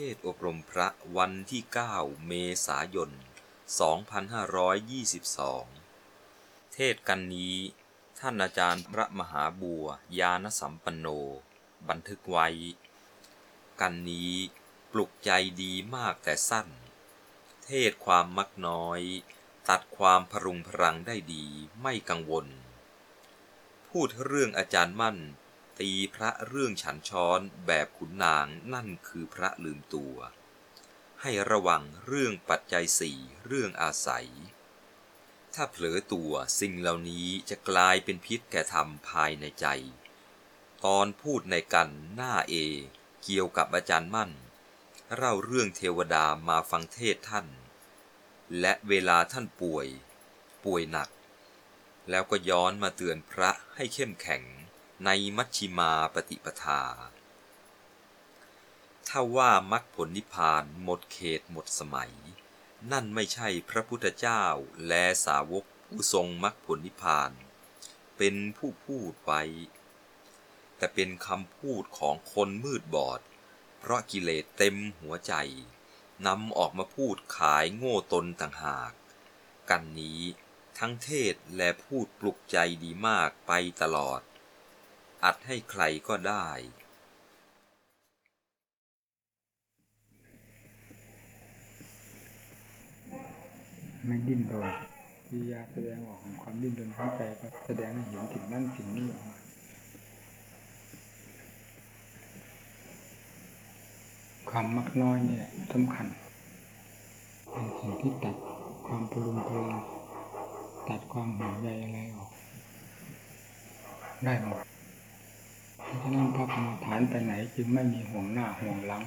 เทศอบรมพระวันที่ 9 เมษายน 2522 เทศกันนี้ ท่านอาจารย์พระมหาบัวยานสัมปันโน บันทึกไว้ กันนี้ปลุกใจดีมากแต่สั้น เทศความมักน้อย ตัดความพรุงพรังได้ดีไม่กังวล พูดเรื่องอาจารย์มั่น ตีพระเรื่องฉันช้อนแบบขุนนางนั่นคือพระลืมตัว ให้ระวังเรื่องปัจจัยสี่เรื่องอาศัย ถ้าเผลอตัวสิ่งเหล่านี้จะกลายเป็นพิษแก่ธรรมภายในใจ ตอนพูดในกันหน้าเอ เกี่ยวกับอาจารย์มั่น เล่าเรื่องเทวดามาฟังเทศท่าน และเวลาท่านป่วย ป่วยหนัก แล้วก็ย้อนมาเตือนพระให้เข้มแข็ง ในมัชชิมาปฏิปทา ถ้าว่ามรรคผลนิพพานหมดเขตหมดสมัย นั่นไม่ใช่พระพุทธเจ้าและสาวกผู้ทรงมรรคผลนิพพาน เป็นผู้พูดไว้ แต่เป็นคำพูดของคนมืดบอด เพราะกิเลสเต็มหัวใจนำออกมาพูดขายโง่ตนต่างหาก กันนี้ทั้งเทศและพูดปลุกใจดีมากไปตลอด อัดให้ใครก็ได้ ไม่ดิ้นรนวิยาแสดงออกของความดิ้นรนของใจก็แสดงให้เห็นสิ่งนั้นสิ่งนี้ออกมาความมักน้อยเนี่แหละสำคัญเป็นสิ่งที่ตัดความปรุงเพลิงตัดความห่วงใยอะไรออก ได้หมด เพราะนั้นพระกรรมฐานไปไหนจึงไม่มีห่วงหน้าห่วงหลัง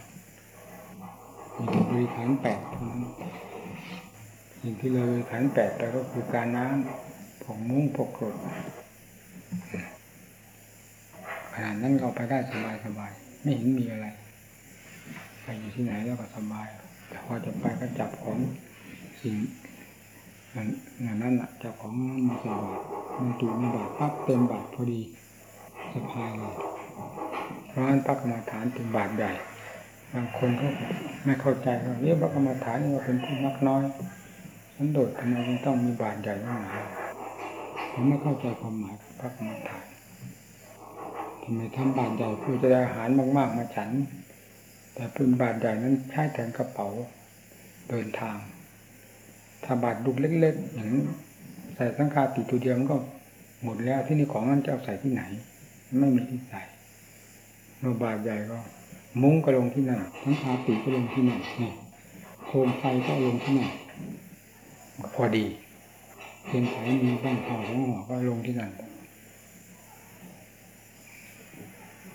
มีแต่บริฐานแปดเท่านั้นสิ่งที่เลยบริฐานแปดแต่ก็คือการน้ำผงมุ้งผกกรดขนาดนั้นเราไปได้สบายสบายไม่เห็นมีอะไรไปอยู่ที่ไหนแล้วก็สบาย แต่พอจะไปก็จับของสิ่งอย่างนั้นอะจับของมาใส่บาตรมันตูมบาตรปั๊บเต็มบาตรพอดีสะพายเลย ราะฉะนั้นพระกรรมฐานเป็นบาตรใหญ่บางคนก็ไม่เข้าใจว่าเรียกพระกรรมฐานนี่ว่าเป็นผู้มักน้อยสันโดษทำไมจึงต้องมีบาตรใหญ่มากผมไม่เข้าใจความหมายพระกรรมฐานทำไมทำบาตรใหญ่เพื่อจะได้อาหารมาก ๆ มาฉัน แต่เป็นบาตรใหญ่นั้นใช้แทนกระเป๋าเดินทาง ถ้าบาตรลูกเล็กๆอย่างใส่สังฆาติตัวเดียวมันก็หมดแล้วที่นี่ของนั้นจะเอาใส่ที่ไหน ไม่มีที่ใส่ โนบาทใหญ่ก็ มุ้งก็ลงที่นั่นทั้งคาติก็ลงที่นั่นนี่โคมไฟก็ลงที่นั่นพอดีเพียนไถมีบ้างห่อของหัวก็ลงที่นั่น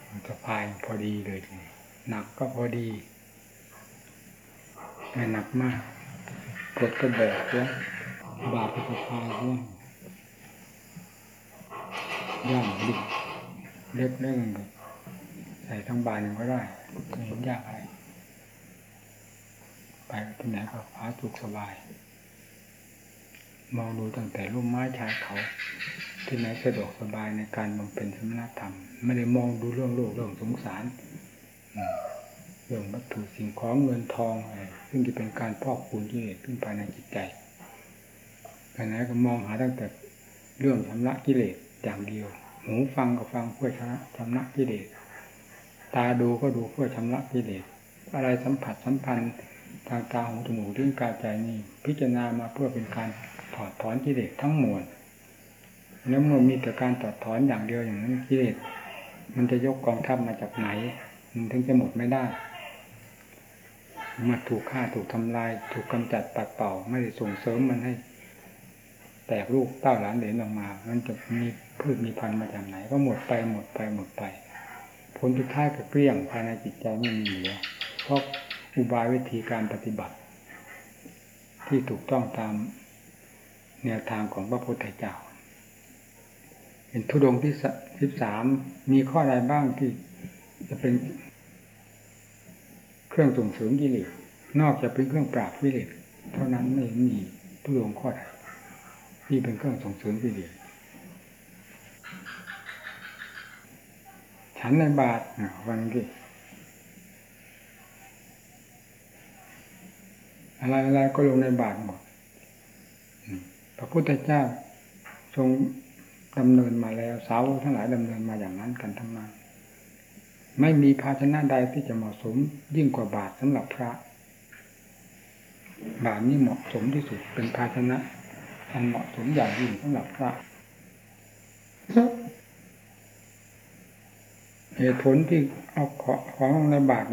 มันก็พายพอดีเลยหนักก็พอดีไม่หนักมากกดก็แบกแล้วบาปก็พายเนี่ยย่างดิเล็กเรื่อง ใส่ทั้งบานก็ได้ไม่เห็นยากอะไร ไปที่ไหนก็ฟ้าสุขสบาย มองดูตั้งแต่ร่มไม้ชายเขา ที่ไหนสะดวกสบายในการบำเพ็ญสมณธรรม ไม่ได้มองดูเรื่องโลกเรื่องสงสารเรื่องวัตถุสิ่งของเงินทองอะไรซึ่งจะเป็นการพอกคูณที่ขึ้นภายในจิตใจไปไหนก็มองหาตั้งแต่เรื่องชำระกิเลสอย่างเดียว หูฟังก็ฟังเพื่อชำระชำระกิเลส ตาดูก็ดูเพื่อชำระกิเลสอะไรสัมผัสสัมพันธ์ทางตาหูจมูกลิ้นกายใจนี่พิจารณามาเพื่อเป็นการถอดถอนกิเลสทั้งมวลแล้วเมื่อมีแต่การถอดถอนอย่างเดียวอย่างนั้นกิเลสมันจะยกกองทัพมาจากไหน มันถึงจะหมดไม่ได้มาถูกฆ่าถูกทำลาย ถูกกำจัดปัดเป่า ไม่ได้ส่งเสริมมันให้ แตกลูกเต้าหลานเหลนออกมา มันจะมีพืชมีพันธุ์มาจากไหน ก็หมดไปหมดไปหมดไป ผลสุดท้ายก็เกลี้ยงภายในจิตใจไม่มีเหลือเพราะอุบายวิธีการปฏิบัติ ที่ถูกต้องตามแนวทางของพระพุทธเจ้าเป็นทุดงที่สิบสามมีข้อใดบ้างที่จะเป็นเครื่องส่งเสริมกิเลสนอกจากเป็นเครื่องปราบกิเลสเท่านั้นไม่มีทุดงข้อใดที่เป็นเครื่องส่งเสริมกิเลส ฉันในบาทวันนี้อะไรอะไรก็ลงในบาตหมดพระพุทธเจ้าทรงดำเนินมาแล้ว สาวกทั้งหลายดำเนินมาอย่างนั้นกันทั้งนั้นไม่มีภาชนะใดที่จะเหมาะสมยิ่งกว่าบาตรสำหรับพระ บาตรนี่เหมาะสมที่สุดเป็นภาชนะอันเหมาะสมอย่างยิ่งสำหรับพระ เหตุผลที่เอาของของลงในบาตร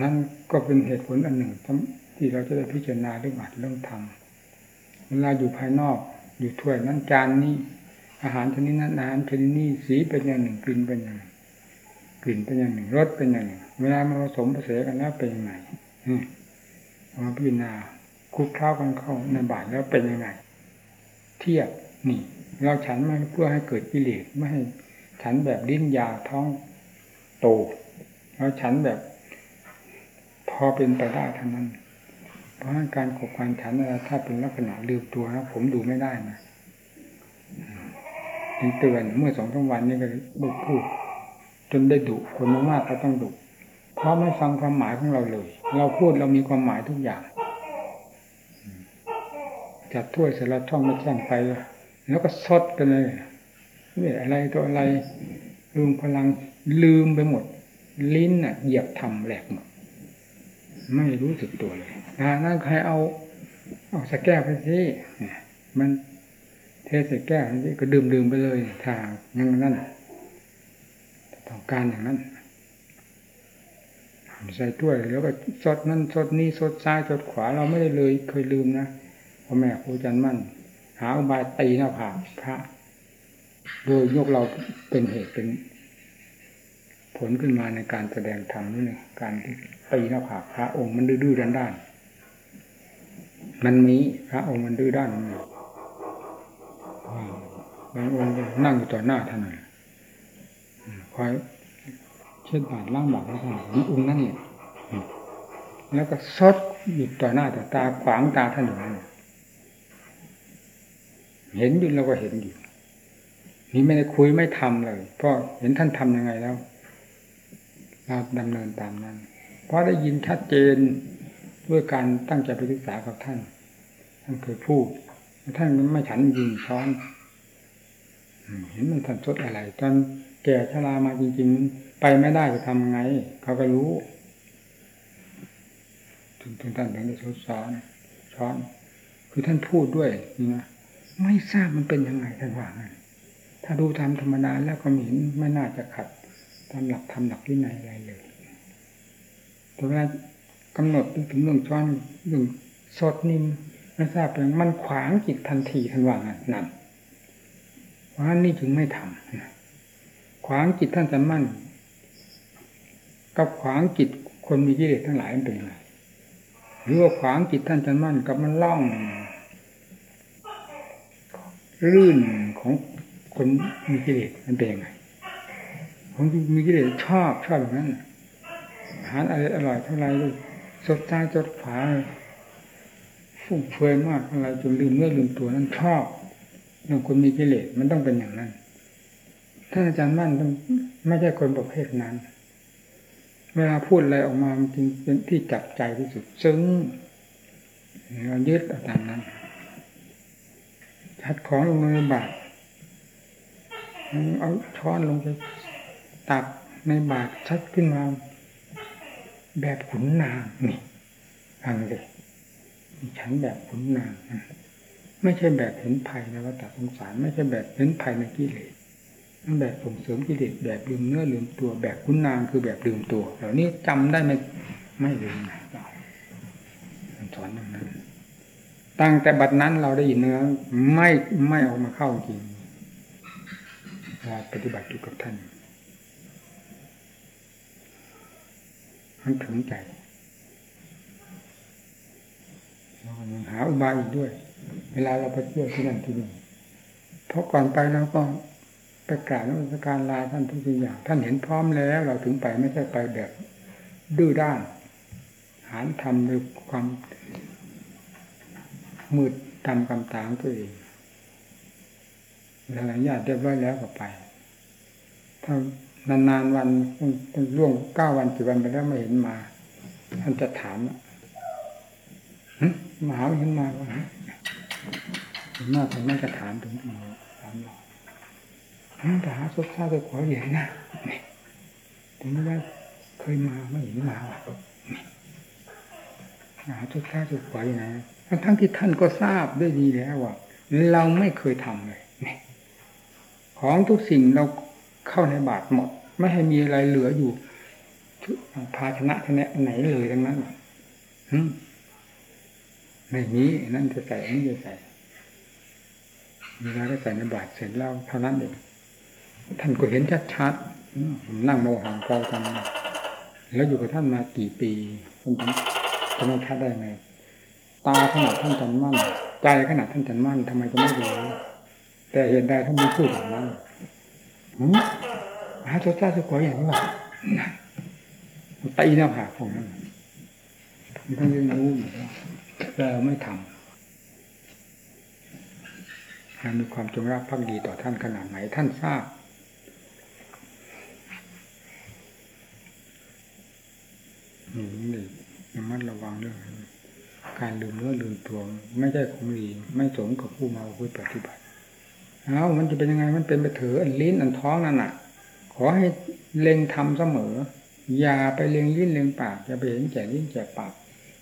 นั่นก็เป็นเหตุผลอันหนึ่งที่เราจะได้พิจารณาเรื่องบาตรเรื่องธรรมเวลาอยู่ภายนอก อยู่ถ้วยนั้นจานนี้ อาหารชนิดนั้นอาหารชนิดนี้สีเป็นอย่างหนึ่งกลิ่นเป็นอย่างหนึ่งกลิ่นเป็นอย่างหนึ่งรสเป็นอย่างหนึ่ง เวลามาผสมผสานกันแล้วเป็นยังไงมเอาพิจารณาคุกเคล้ากันเข้าในบาตรแล้วเป็นยังไง เทียบนี่ เราฉันมาเพื่อให้เกิดกิเลสไม่ให้ ฉันแบบดิ้นยาท้องโตเราฉันแบบพอเป็นไปได้เทั้งนั้น เพราะการขบการฉันอะถ้าเป็นลักษณะลืมตัวนะผมดูไม่ได้นะถึงเตือนเมื่อสองสามวันนี้ก็บุกพูด จนได้ดุคนมากๆก็ต้องดุเพราะไม่ฟังความหมายของเราเลย เราพูดเรามีความหมายทุกอย่างจัดถ้วยเสร็จแล้วช่องม่แช่งไปแล้วก็ซดกันเลย นี่อะไรตัวอะไรลืมพลังลืมไปหมด ลิ้นน่ะ เหยียบทำแหลกหมดไม่รู้สึกตัวเลยอ่านั่นใครเอา เอาสแก้วไปสิมันเทสแก้วนี่ก็ดื่มดื่มไปเลยทางยังนั่นต้องการอย่างนั้นใส่ถ้วยแล้วก็สดนั่นสดนี่สดซ้ายสดขวาเราไม่ได้เลย เคยลืมนะพ่อแม่ครูจันมั่น หาอุบายตีหน้าผากพระ โดยยกเราเป็นเหตุเป็น ผลขึ้นมาในการแสดงธรรมนี่นะการที่ตีหน้าผากพระองค์มันดื้อๆด้านมันมีพระองค์มันดื้อด้านมันบางองค์นั่งอยู่ต่อหน้าท่านคอยเช็ดบาดล้างบาดแล้วท่านนี่องค์นั่นเนี่ยแล้วก็ซดอยู่ต่อหน้าต่อตาขวางตาท่านอยู่นั่นเห็นอยู่เราก็เห็นอยู่ นี่ไม่ได้คุยไม่ทำเลย เพราะเห็นท่านทํำยังไงแล้วเราดำเนินตามนั้น เพราะได้ยินชัดเจนด้วยการตั้งใจไปศึกษากับท่าน ท่านเคยพูดท่านไม่ฉันยิงช้อนเห็นมันทันชดอะไรตอนแก่ชรามาจริง ๆ ไปไม่ได้จะทำไง เขาก็รู้ถึงท่านถึงได้ทดสอนช้อน คือท่านพูดด้วยนี่นะไม่ทราบมันเป็นยังไงท่านว่าไง ถ้าดูตามธรรมดาแล้วก็เห็นไม่น่าจะขัดตามหลักธรรมหลักวินัยอะไรเลยแต่เวลากำหนดถึงเรื่องช้อนเรื่องสดนิ่มไม่ทราบเป็นมันขวางจิตทันทีท่านว่างั้นนั่นเพราะฉะนั้นนี่ถึงไม่ทำขวางจิตท่านจะมั่น กับขวางจิตคนมีกิเลสทั้งหลายมันเป็นยังไงหรือว่าขวางจิตท่านจะมั่นกับมันล่อง รื่นของ คนมีกิเลสมันเป็นยังไงคนมีกิเลสชอบชอบแบบนั้นอาหารอะไรอร่อยเท่าไรเลยสดตาจดฝาฟุ่มเฟือยมากอะไรจนลืมเนื้อลืมตัวนั้นชอบเรื่องคนมีกิเลสมันต้องเป็นอย่างนั้นท่านอาจารย์มั่นไม่ใช่คนประเภทนั้น เวลาพูดอะไรออกมาจริงเป็นที่จับใจที่สุด ซึ้งเรายึดเอาตามนั้นชัดของลงในบาตร เอาช้อนลงไปตักในบาตรชัดขึ้นมาแบบขุนนางนี่ฟังเลยฉันแบบขุนนางไม่ใช่แบบเห็นภัยในวัฏสงสาร ไม่ใช่แบบเห็นภัยในกิเลสนั่นแบบส่งเสริมกิเลสแบบลืมเนื้อลืมตัวแบบขุนนางคือแบบลืมตัวเหล่านี้จำได้ไม่ไม่ลืมนะสอนอย่างนั้นตั้งแต่บัดนั้นเราได้ยินเนื้อไม่ไม่ออกมาเข้าจริง เราปฏิบัติอยู่กับท่านมันถึงใจเราหาอุบายอีกด้วย เวลาเราไปเที่ยวที่นั่นที่นี่เพราะก่อนไปเราก็ไปกราบนมัสการลาท่านทุกอย่าง ท่านเห็นพร้อมแล้ว เราถึงไปไม่ใช่ไปแบบดื้อด้าน หานทำด้วยความมืดทำกำตางตัวเอง หลายญาติเรียบร้อยแล้วก็ไป ถ้านานๆวันต้องล่วงเก้าวันกี่วันไปแล้วไม่เห็นมาท่านจะถามมาหาเห็นมาว่าเห็นมาทำไมจะถามถึงหมอถามเราหึแต่หาสุดท้ายไปขอเหรียญนะนี่ผมไม่ได้เคยมาไม่เห็นมาว่ะหาสุดท้ายสุดขวาอยู่ไหนทั้งทั้งที่ท่านก็ทราบด้วยดีแล้วว่าเราไม่เคยทำเลย ของทุกสิ่งเราเข้าในบาทหมด ไม่ให้มีอะไรเหลืออยู่ภาชนะชนะไหนเลยทั้งนั้นหึไม่มีนั่นจะใส่นี่จะใส่เวลาก็ใส่ในบาทเสร็จแล้วเท่านั้นเองท่านก็เห็นชัดๆผมนั่งโมหังเกากันแล้วอยู่กับท่านมากี่ปีท่านจะไม่ชัดได้ไงตาขนาดท่านจันมั่น ใจขนาดท่านจันมั่นทำไมจะไม่รู้ แต่เห็นได้ท่านม่พูดอย่างนั้นหืมหาโจจ้าสุโขอย่างนี้ว่ะตีหน้าผากผมนั่นมันต้องยังรู้อยู่แล้วแต่เราไม่ทำเรามีความจงรักภักดีต่อท่านขนาดไหนท่านทราบ อืมนี่ระมัดระวังเรื่องการลืมเนื้อลืมตัว ไม่ใช่ของดีไม่สมกับผู้มาผู้ปฏิบัติ เอามันจะเป็นยังไงมันเป็นไปเถอะอันลิ้นอันท้องนั่นน่ะ ขอให้เล็งทำเสมอ อย่าไปเล็งลิ้นเล็งปากอย่าไปเห็นแก่ลิ้นแก่ปาก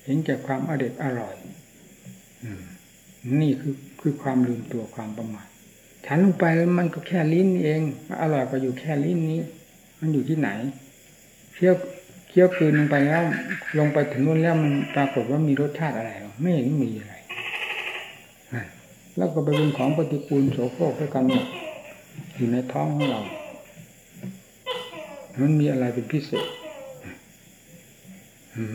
เห็นแก่ความอเด็ดอร่อยนี่คือคือความลืมตัวความประมาทฉันลงไปแล้วมันก็แค่ลิ้นเองอร่อยก็อยู่แค่ลิ้นนี้ มันอยู่ที่ไหนเคี้ยวเคี้ยวคืนลงไปแล้ว ลงไปถึงนู้นแล้วมันปรากฏว่ามีรสชาติอะไรหรอไม่เห็นมีอะไร แล้วก็ไปเป็นของปฏิกูลโสโครกด้วยกันหมดอยู่ในท้องของเรา มันมีอะไรเป็นพิเศษ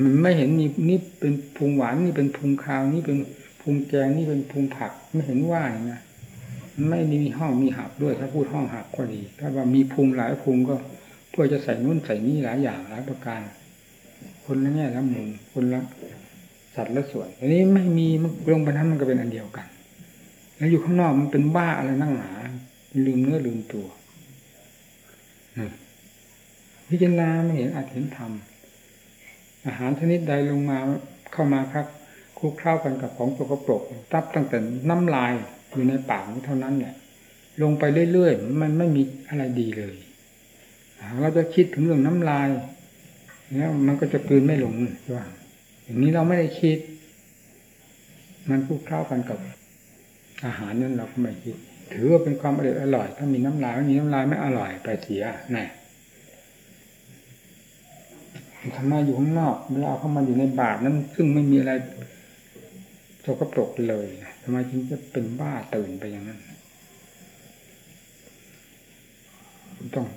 มันไม่เห็นมีนี่เป็นพุงหวานนี่เป็นพุงคาวนี่เป็นพุงแกงนี่เป็นพุงผัก ไม่เห็นว่าอย่างนะไม่มีห้องมีหับด้วยถ้าพูดห้องหับก็ดีถ้าว่ามีพุงหลายพุงก็เพื่อจะใส่นุ่นใส่นี่หลายอย่างหลายประการ คนละแง่ละมุมคนละสัตว์ละส่วนอันนี้ไม่มีมันลงไปนั้นมันก็เป็นอันเดียวกัน แล้วอยู่ข้างนอกมันเป็นบ้าอะไรนั่งหนาลืมเนื้อลืมตัวพิจารณาไม่เห็นอาจเห็นธรรมอาหารชนิดใดลงมาเข้ามาครับคลุกเข้ากันกับของสกปรกตับตั้งแต่น้ำลายอยู่ในปากเท่านั้นเนี่ยลงไปเรื่อยๆมันไม่มีอะไรดีเลยเราจะคิดถึงเรื่องน้ำลายแล้วมันก็จะกลืนไม่ลงใช่ไหมอย่างนี้เราไม่ได้คิด มันคลุกเข้ากันกับ อาหารนั้นเราก็ไม่คิด ถือว่าเป็นความอร่อยอร่อย ถ้ามีน้ำลายไม่มีน้ำลายไม่อร่อยไปเสียแน่ทำไมอยู่ข้างนอกเวลาเอาเข้ามาอยู่ในบาทนั้น ซึ่งไม่มีอะไรโสกปรกเลยทำไมจึงจะเป็นบ้าตื่นไปอย่างนั้น ต้อง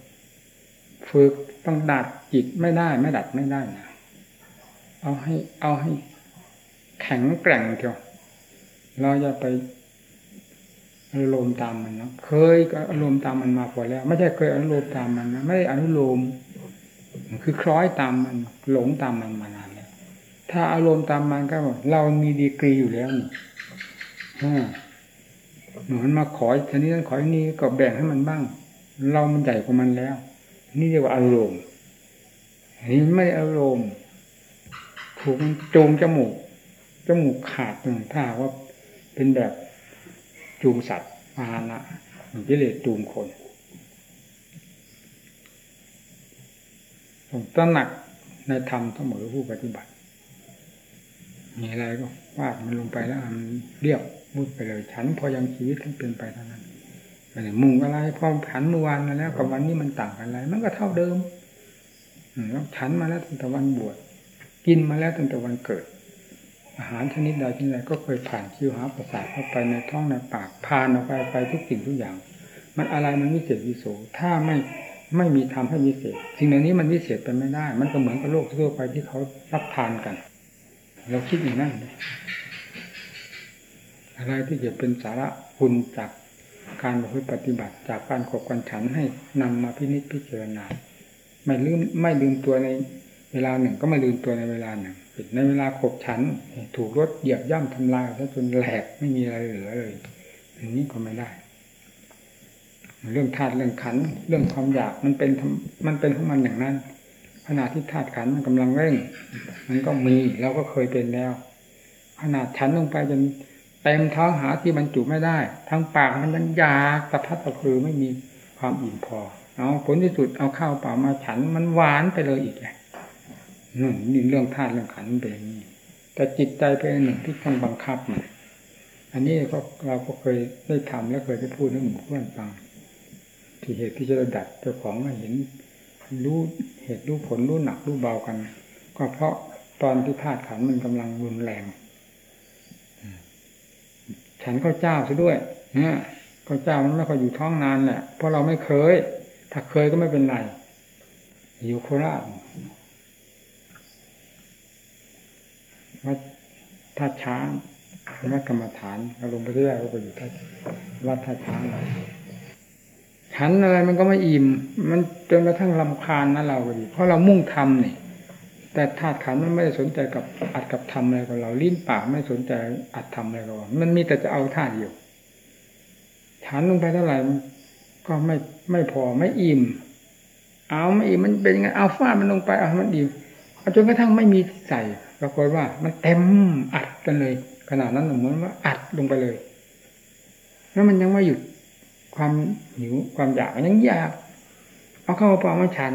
ฝึกต้องดัดจิตไม่ได้ไม่ดัดไม่ได้นะเอาให้ เอาให้ แข็งแกร่งเถอะเราจะไป อารมณ์ตามมันนะเคยอารมณ์ตามมันมาพอแล้ว ไม่ใช่เคยอารมณ์ตามมันนะไม่ได้อนุโลมคือคล้อยตามมันหลงตามมันมานานแล้วถ้าอารมณ์ตามมันก็เรามีดีกรีอยู่แล้วนี่เหมือนมาขอทีนี้นั้นขอทีนี้ก็แบ่งให้มันบ้าง เรามันใหญ่กว่ามันแล้ว นี่เรียกว่าอารมณ์อันนี้ไม่อารมณ์ถูกมันจงจมูกจมูกขาดหนึ่งถ้าว่าเป็นแบบ จูงสัตว์พาหนะมันกิเลสจูงคนต้องตระหนักในธรรมเสมอผู้ปฏิบัติ มีอะไรก็วาดมันลงไปแล้วมันเรียบมุดไปเลยฉันพอยังชีวิตทั้งเป็นไปเท่านั้นมุ่งอะไรพอฉันเมื่อวานมาแล้วกับวันนี้มันต่างกันอะไร มันก็เท่าเดิมแล้วฉันมาแล้วตั้งแต่วันบวชกินมาแล้วตั้งแต่วันเกิด อาหารชนิดใดชนิดใดก็เคยผ่านคิวหาประสาทเข้าไปในท้องในปากผ่านออกไปไปทุกสิ่งทุกอย่าง มันอะไรมันวิเศษวิโสถ้าไม่ไม่มีทำให้วิเศษสิ่งเหล่านี้มันวิเศษไปไม่ได้ มันก็เหมือนกับโลกทั่วไปที่เขารับทานกัน เราคิดอย่างนั้นอะไรที่จะเป็นสาระคุณจากการปฏิบัติจากการขบกันฉันให้นำมาพินิจพิจารณาไม่ลืมไม่ลืมตัวใน เวลาหนึ่งก็ม่ลืมตัวในเวลาหนึ่งในเวลาขบฉัน ถูกรถเหยียบย่ำทำลายจนแหลกไม่มีอะไรเหลือเลยอย่างนี้ก็ไม่ได้ เรื่องธาตุเรื่องขัน เรื่องความอยากมันเป็นมันเป็นของมันอย่างนั้นขณะที่ธาตุขันมันกำลังเร่ง มันก็มีเราก็เคยเป็นแล้วขนาดฉันลงไปจนเต็มท้องหาที่บรรจุไม่ได้ ทั้งปากมันยังยากตะพัดตะคือไม่มีความอิ่มพอ เอาผลที่สุดเอาข้าวเปล่ามาฉันมันหวานไปเลยอีกแหละ นั่นนี่เรื่องธาตุเรื่องขันธ์เป็นอย่างนี้แต่จิตใจเป็นอันหนึ่งที่ต้องบังคับมันอันนี้ก็เราก็เคยได้ทำและเคยได้พูดให้หมู่เพื่อนฟัง ที่เหตุที่จะดัดเจ้าของให้เห็นรู้เหตุรู้ผลรู้หนักรู้เบากัน ก็เพราะตอนที่ธาตุขันมันกำลังรุนแรงฉันข้าวเจ้าซะด้วยเนี่ยข้าวเจ้ามันไม่ค่อยอยู่ท้องนานแหละเพราะเราไม่เคย ถ้าเคยก็ไม่เป็นไรอยู่โคราช วัดท่าช้างวัดกรรมฐานเราลงไปเรื่อยก็ไปอยู่ท่าวัดท่าช้างฉันอะไรมันก็ไม่อิ่ม มันจนกระทั่งลำคาญนะเราไปเพราะเรามุ่งทำนี่แต่ธาตุขันมันไม่ได้สนใจกับอัดกับทำอะไรกับเราลิ้นปากไม่สนใจอัดทำอะไรกับเรามันมีแต่จะเอาท่าเดียวฉันลงไปเท่าไหร่ก็ไม่ไม่พอไม่อิ่ม เอาไม่อิ่มมันเป็นยังไงเอาฟาดมันลงไปเอามันอิ่มเอาจนกระทั่งไม่มีใส่ ปรากฏว่า มันเต็มอัดกันเลย ขนาดนั้นเหมือนว่าอัดลงไปเลย แล้วมันยังไม่หยุดความหิวความอยากยังอยาก เอาเข้าเปล่ามาฉัน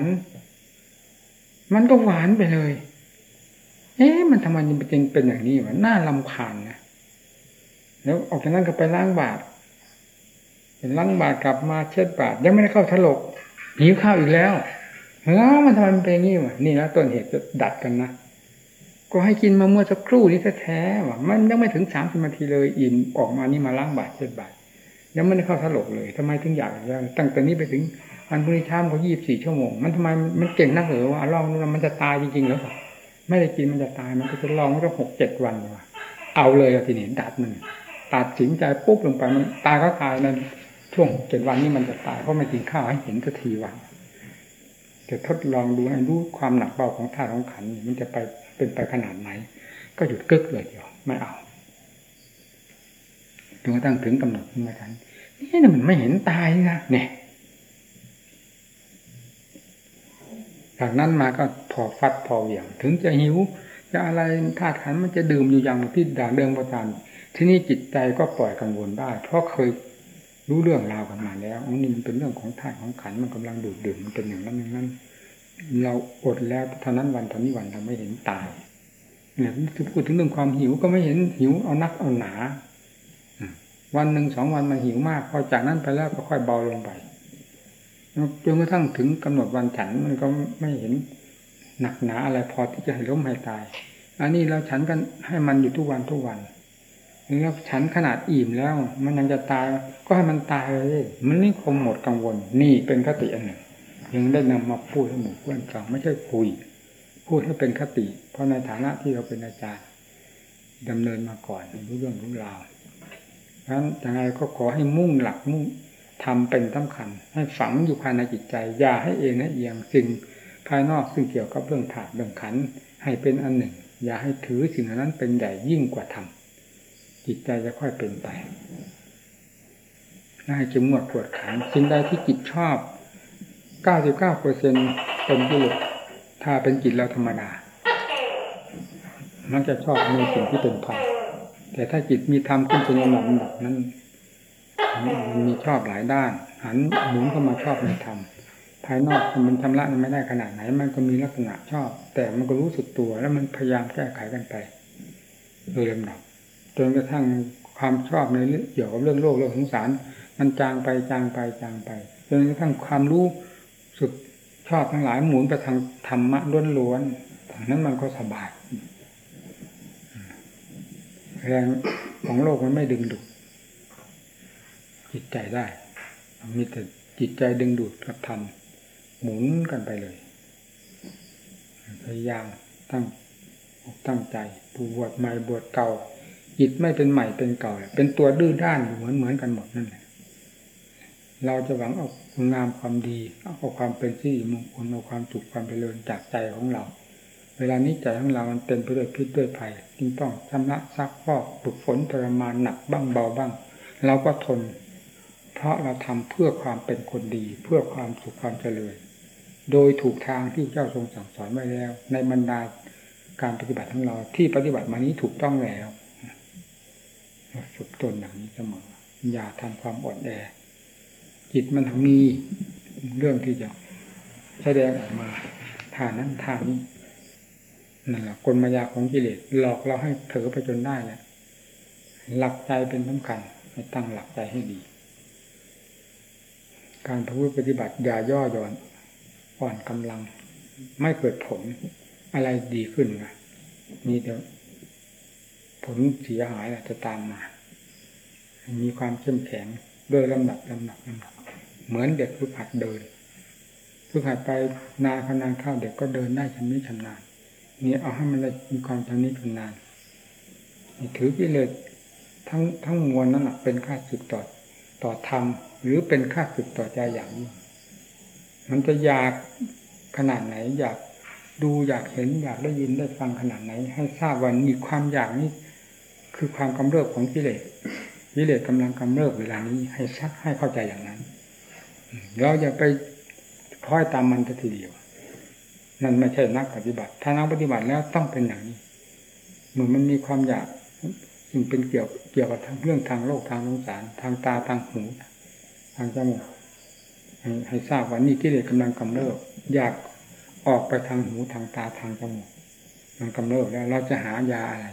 มันก็หวานไปเลย เอ๊ะมันทำไมมันเป็นเป็นอย่างนี้วะน่าลำคาญนะแล้วออกจากนั้นก็ไปล้างบาตรเป็นล้างบาตรกลับมาเช็ดบาตรยังไม่ได้เข้าถลกหิวข้าวอีกแล้วเฮ้ยมันทำไมมันเป็นอย่างนี้วะนี่นะต้นเหตุจะดัดกันนะ ก็ให้กินมาเมื่อสักครู่นี้แท้ๆว่ะมันยังไม่ถึงสามสิบนาทีเลยอิ่มออกมานี่มาล้างบาตรเช็ดบาตรยังไม่ได้เข้าถลกเลยทำไมถึงอยากจะตั้งแต่นี้ไปถึงวันพรุ่งนี้เช้าก็ยี่บสี่ชั่วโมง มันทำไมมันเก่งนักเหรอว่าลองดูมันจะตายจริงๆหรือเปล่าไม่ได้กินมันจะตายมันก็จะลองก็หกเจ็ดวันว่ะเอาเลยทีนี้ดัดมันตัดสินใจปุ๊บลงไปมันตายก็ตายนั้นช่วงเจ็ดวันนี้มันจะตายเพราะไม่กินข้าวให้เห็นสักทีวันจะทดลองดูให้รู้ความหนักเบาของธาตุของขันมันจะไป เป็นไปขนาดไหน ก็หยุดกึกเลยเดียว ไม่เอาจนกระทั่งถึงกำหนดขึ้นมาทันนี่มันไม่เห็นตายนะเนี่ยจากนั้นมาก็พอฟัดพอเหวี่ยง ถึงจะหิว จะอะไรธาตุขันมันจะดื่มอยู่อย่างที่ด่างเดิมประทานที่นี่จิตใจก็ปล่อยกังวลได้ เพราะเคยรู้เรื่องราวกันมาแล้วอันนี้มันเป็นเรื่องของธาตุของขันมันกำลังดูดดื่มมันเป็นอย่างนั้นอย่างนั้น เราอดแล้วเท่านั้นวันเท่านี้วันเราไม่เห็นตายเนี่ยคือพูดถึงเรื่องความหิวก็ไม่เห็นหิวเอานักเอาหนาวันหนึ่งสองวันมันหิวมาก พอจากนั้นไปแล้วก็ค่อยเบาลงไปจนกระทั่งถึงกำหนดวันฉันมันก็ไม่เห็นหนักหนาอะไรพอที่จะให้ล้มให้ตาย อันนี้เราฉันกันให้มันอยู่ทุกวันทุกวันแล้วฉันขนาดอิ่มแล้ว มันยังจะตายก็ให้มันตายเลยมันนี่คงหมดกังวล นี่เป็นคติอันหนึ่ง ยังได้นำมาพูดให้หมู่เพื่อนฟังไม่ใช่คุย พูดให้เป็นคติ เพราะในฐานะที่เราเป็นอาจารย์ดำเนินมาก่อนรู้เรื่องรู้ราวเพราะฉะนั้นยังไงก็ขอให้มุ่งหลักมุ่งทำเป็นสำคัญ ให้ฝังอยู่ภายในจิตใจ อย่าให้เองนะเอียงสิ่งภายนอกซึ่งเกี่ยวกับเรื่องถาดเรื่องขัน ให้เป็นอันหนึ่ง อย่าให้ถือสิ่งนั้นเป็นใหญ่ยิ่งกว่าธรรมจิตใจจะค่อยเป็นไปให้จมวดปวดขันสิ่งใดที่จิตชอบ เก้าสิบเก้าเปอร์เซ็นเป็นกิเลสถ้าเป็นจิตเราธรรมดา มันจะชอบในสิ่งที่เป็นธรรมแต่ถ้าจิตมีธรรมขึ้นเป็นลำดับแบบนั้นมันมีชอบหลายด้าน หันหมุนเข้ามาชอบในธรรมภายนอกมันชำระมันไม่ได้ขนาดไหน มันก็มีลักษณะชอบ แต่มันก็รู้สึกตัว แล้วมันพยายามแก้ไขกันไป โดยลำดับจนกระทั่งความชอบในเรื่องเกี่ยวกับเรื่องโลกเรื่องสงสาร มันจางไปจางไปจางไปจนกระทั่งความรู้ สึกชอบทั้งหลายหมุนไปทางธรรมะล้วนๆทางนั้นมันก็สบายแรงของโลกมันไม่ดึงดูดจิตใจได้มีแต่จิตใจดึงดูดกับธรรมหมุนกันไปเลยพยายามตั้งตั้งใจผู้บวชใหม่บวชเก่าจิตไม่เป็นใหม่เป็นเก่า เป็นตัวดื้อด้านเหมือนเหมือนกันหมดนั่นแหละ เราจะหวังเอาคุณงามความดีเอาความเป็นที่มงคลเอาความสุขความเจริญจากใจของเรา เวลานี้ใจของเรามันเต็มไปด้วยพิษด้วยภัยจึงต้องชำระซักฟอกฝึกฝนทรมานหนักบ้างเบาบ้างเราก็ทน เพราะเราทำเพื่อความเป็นคนดี เพื่อความสุขความเจริญ โดยถูกทางที่เจ้าทรงสั่งสอนไว้แล้ว ในบรรดาการปฏิบัติของเราที่ปฏิบัติมานี้ถูกต้องแล้วฝึกตนอย่างนี้เสมออย่าทำความอ่อนแอ จิตมันมีเรื่องที่จะแสดงออกมาทานนั้นทานี้นั่นแหละกลมายาของกิเลสหลอกเราให้เถอไปจนได้แหละหลักใจเป็นสำคัญให้ตั้งหลักใจให้ดี การพูดปฏิบัติอย่าย่อหย่อนอ่อนกำลัง ไม่เกิดผลอะไรดีขึ้นนะมีแต่ผลเสียหายจะตามมา มีความเข้มแข็งโดยลำดับลำดับลำดับ เหมือนเด็กฝึกหัดเดินฝึกหัดไปนานขนานเข้าเด็กก็เดินได้ชำนิชำนาญนี่เอาให้มันได้มีความชำนิชำนาญถือกิเลสทั้งทั้งมวลนั้นเป็นค่าสึกต่อต่อธรรมหรือเป็นค่าสึกต่อใจอย่างนี้มันจะอยากขนาดไหน อยากดูอยากเห็นอยากได้ยินได้ฟังขนาดไหน ให้ทราบว่ามีความอยากนี้คือความกำเริบของกิเลสกิเลสกำลังกำเริบเวลานี้ให้ชัดให้เข้าใจอย่างนั้น เราอย่าไปคล้อยตามมันทีเดียว นั่นไม่ใช่นักปฏิบัติ ถ้านักปฏิบัติแล้วต้องเป็นอย่างนี้เหมือนมันมีความอยากซึ่งเป็นเกี่ยวเกี่ยวกับทางเรื่องทางโลกทางสงสาร ทางตาทางหูทางจมูกให้ทราบว่านี่กิเลสกำลังกำเริบอยากออกไปทางหูทางตาทางจมูกมันกำเริบแล้วเราจะหายาอะไร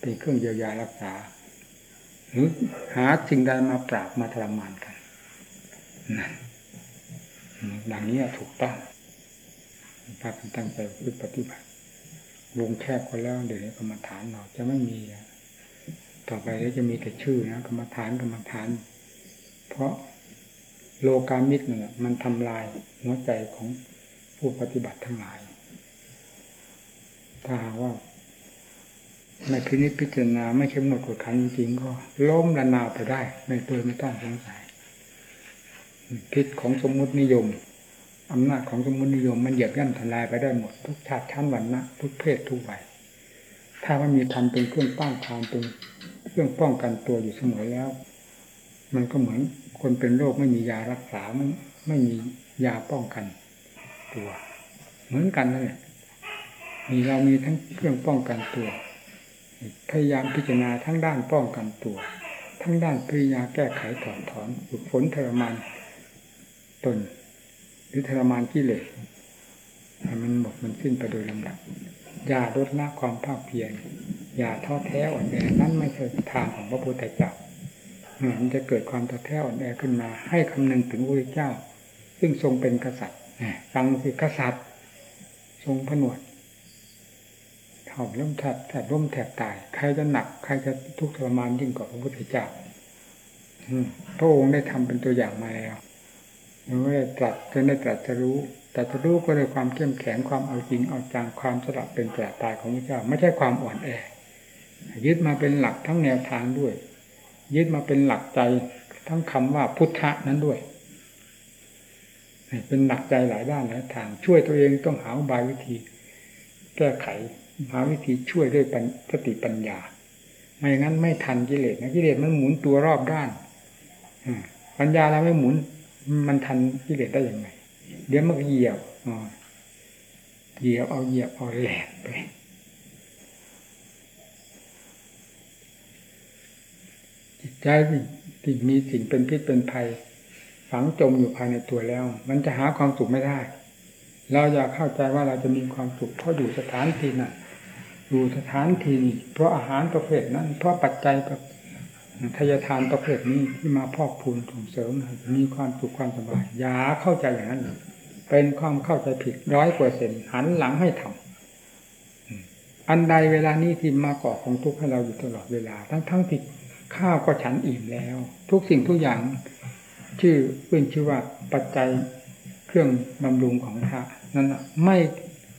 เป็นเครื่องเยียวยารักษา หรือหาสิ่งใดมาปราบมาทรมานกัน นั่นดังนี้ถูกต้องพากันตั้งใจปฏิบัติ วงแคบก็แล้วเดี๋ยวนี้กรรมฐานเราจะไม่มี ต่อไปแล้วจะมีแต่ชื่อนะกรรมฐานกรรมฐาน เพราะโลกามิตรเนี่ยมันทำลายหัวใจของผู้ปฏิบัติทั้งหลาย ถ้าหากว่าไม่พินิจพิจารณาไม่เข้มงวดกดขันจริงๆก็ล้มละนาวไปได้ ไม่ตัวไม่ต้องสงสัย พิษของสมมุตินิยมอำนาจของสมมุตินิยมมันเหยียบย่ำทลายไปได้หมด ทุกชาติชั้นวันนะทุกเพศทุกวัยถ้าว่ามีธรรมเป็นเครื่องต้านทานเป็นเครื่องป้องกันตัวอยู่เสมอแล้ว มันก็เหมือนคนเป็นโรคไม่มียารักษาไม่ไม่มียาป้องกันตัว เหมือนกันนั่นแหละมีเรามีทั้งเครื่องป้องกันตัว พยายามพิจารณาทั้งด้านป้องกันตัว ทั้งด้านพิจารณาแก้ไขถอนถอนฝึกฝนทรมาน ตน หรือทรมานกิเลสมันหมดมันสิ้นไปโดยลำดับอย่าลดละความภาคเพียรอย่าท้อแท้อ่อนแอนั่นไม่ใช่ทางของพระพุทธเจ้ามันจะเกิดความท้อแท้อ่อนแอขึ้นมา ให้คำนึงถึงพระเจ้า ซึ่งทรงเป็นกษัตริย์ฟังสิกษัตริย์ ทรงผนวดเข่าล่มแทบแทบล่มแทบตาย ใครจะหนัก ใครจะทุกข์ทรมานยิ่งกว่าพระพุทธเจ้าพระองค์ได้ทำเป็นตัวอย่างมาแล้ว ไม่ได้ตรัสจะได้ตรัสจะรู้แต่จะรู้ก็ด้วยความเข้มแข็งความเอาจริงเอาจังความสลับเป็นแปลตายของพระเจ้า ไม่ใช่ความอ่อนแอ ยึดมาเป็นหลักทั้งแนวทางด้วย ยึดมาเป็นหลักใจทั้งคำว่าพุทธะนั้นด้วย เป็นหนักใจหลายด้านหลายทาง ช่วยตัวเองต้องหาบายวิธี แก้ไขหาวิธีช่วยด้วยสติปัญญา ไม่งั้นไม่ทันกิเลสนะกิเลสมันหมุนตัวรอบด้านปัญญาเราไม่หมุน มันทันกิเลสได้ยังไง เดี๋ยวมันเหยียบเหยียบเอาเหยียบเอาแหลกไปจิตใจที่มีสิ่งเป็นพิษเป็นภัย ฝังจมอยู่ภายในตัวแล้ว มันจะหาความสุขไม่ได้ เราอยากเข้าใจว่าเราจะมีความสุขเพราะอยู่สถานที่นั้นอยู่สถานที่นี้เพราะอาหารประเภทนั้น เพราะปัจจัย ทายทานประเภทนี้ที่มาพอกพูนส่งเสริมมีความสุขความสบายอย่าเข้าใจอย่างนั้นเป็นความเข้าใจผิดร้อยเปอร์เซ็นหันหลังให้ทำอันใดเวลานี้ที่มาก่อของทุกข์ให้เราอยู่ตลอดเวลา ทั้งทั้งที่ข้าวก็ฉันอิ่มแล้ว ทุกสิ่งทุกอย่าง ชื่อเป็นชื่อว่าปัจจัยเครื่องบำรุงของพระนั้นไม่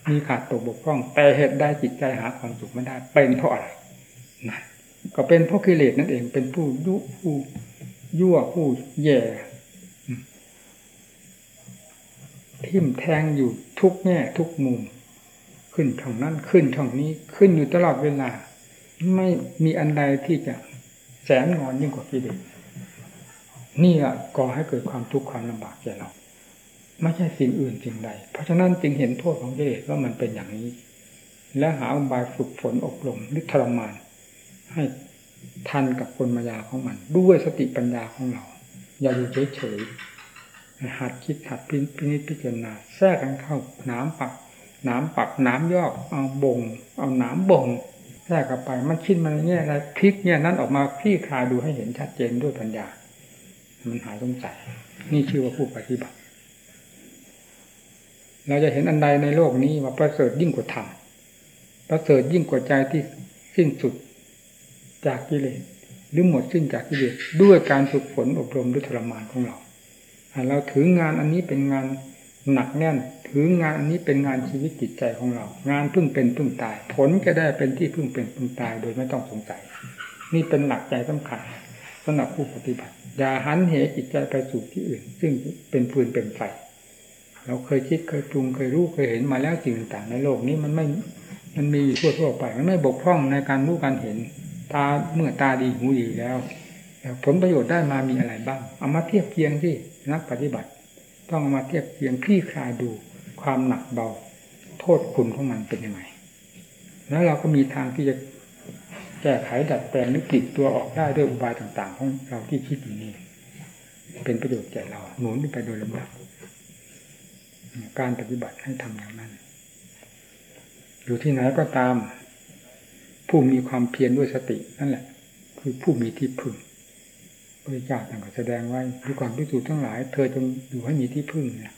มีขาดตกบกพร่อง แต่เหตุใดจิตใจหาความสุขไม่ได้ เป็นเพราะอะไร ก็เป็นเพราะกิเลสนั่นเอง เป็นผู้ยุผู้ยั่วผู้แย่ทิ่มแทงอยู่ทุกแง่ทุกมุม ขึ้นช่องนั้นขึ้นช่องนี้ขึ้นอยู่ตลอดเวลา ไม่มีอันใดที่จะแสนงอนยิ่งกว่ากิเลสนี่แหละก่อให้เกิดความทุกข์ความลำบากแก่เราไม่ใช่สิ่งอื่นสิ่งใด เพราะฉะนั้นจึงเห็นโทษของกิเลสว่ามันเป็นอย่างนี้ และหาอุบายฝึกฝนอบรมหรือทรมาน ให้ทันกับกลมายาของมัน ด้วยสติปัญญาของเรา อย่าอยู่เฉยๆหัดคิดหัดพินิจพิจารณาแทรกกันเข้าน้ำปักน้ำปักน้ำยอกเอาบ่ง เอาน้ำบ่งแทรกเข้าไปมันคิดมันเนี่ยอะไรพลิกเนี่ยนั้นออกมาคลี่คลายดูให้เห็นชัดเจนด้วยปัญญา มันหายสงสัยนี่ชื่อว่าผู้ปฏิบัติ เราจะเห็นอันใดในโลกนี้ว่าประเสริฐยิ่งกว่าธรรมประเสริฐยิ่งกว่าใจที่สิ้นสุด จากกิเลสหรือหมดสิ้นจากกิเลสด้วยการฝึกฝนอบรมด้วยทรมานของเราเราถืองานอันนี้เป็นงานหนักแน่น ถืองานอันนี้เป็นงานชีวิตจิตใจของเรา งานพึ่งเป็นพึ่งตาย ผลจะได้เป็นที่พึ่งเป็นพึ่งตายโดยไม่ต้องสงสัย นี่เป็นหลักใจสำคัญสำหรับผู้ปฏิบัติ อย่าหันเหจิตใจไปสู่ที่อื่น ซึ่งเป็นฟืนเป็นไฟเราเคยคิดเคยปรุงเคยรู้เคยเห็นมาแล้วสิ่งต่างในโลกนี้มันไม่มันมีทั่วทั่วไปมันไม่บกพร่องในการรู้การเห็น ตาเมื่อตาดีหูดีแล้วผลประโยชน์ได้มามีอะไรบ้าง เอามาเทียบเคียงที่นักปฏิบัติ ต้องเอามาเทียบเคียงคลี่คลายดูความหนักเบา โทษคุณของมันเป็นยังไง แล้วเราก็มีทางที่จะแก้ไขดัดแปลงนึกติดตัวออกได้ด้วยอุบายต่าง ๆ ของเราที่คิดอยู่นี้เป็นประโยชน์แก่เราหนุนไปโดยลำดับการปฏิบัติให้ทำอย่างนั้น อยู่ที่ไหนก็ตาม ผู้มีความเพียรด้วยสตินั่นแหละ คือผู้มีที่พึ่งพระเจ้าต่างก็แสดงไว้ด้วยความพิสูจน์ทั้งหลาย เธอจงอยู่ให้มีที่พึ่งเนี่ย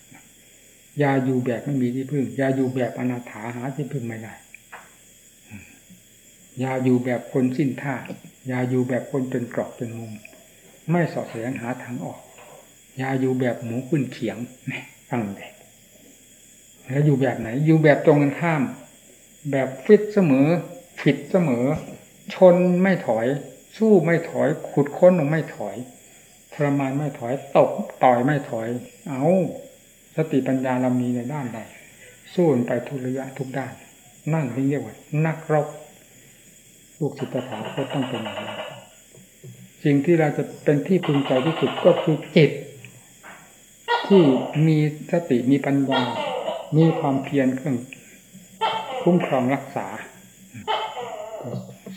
ยาอยู่แบบไม่มีที่พึ่งยาอยู่แบบอนาถาหาที่พึ่งไม่ได้ยาอยู่แบบคนสิ้นท่ายาอยู่แบบคนเป็นกรอบเป็นมุม ไม่สอดแสวงหาทางออกยาอยู่แบบหมูขึ้นเขียงฟังเลยแล้วอยู่แบบไหน อยู่แบบตรงกันข้าม แบบฟิตเสมอ ผิดเสมอ ชนไม่ถอย สู้ไม่ถอย ขุดค้นลงไม่ถอยทรมานไม่ถอยตกต่อยไม่ถอย เอาสติปัญญาเรามีในด้านใดสู้ไปทุกระยะทุกด้าน นั่นเรียกว่านักรบลูกศิษย์ถาก็ต้องเป็นอย่างนั้นสิ่งที่เราจะเป็นที่พึงใจที่สุดก็คือจิต ที่มีสติมีปัญญา มีความเพียรเครื่องคุ้มครองรักษา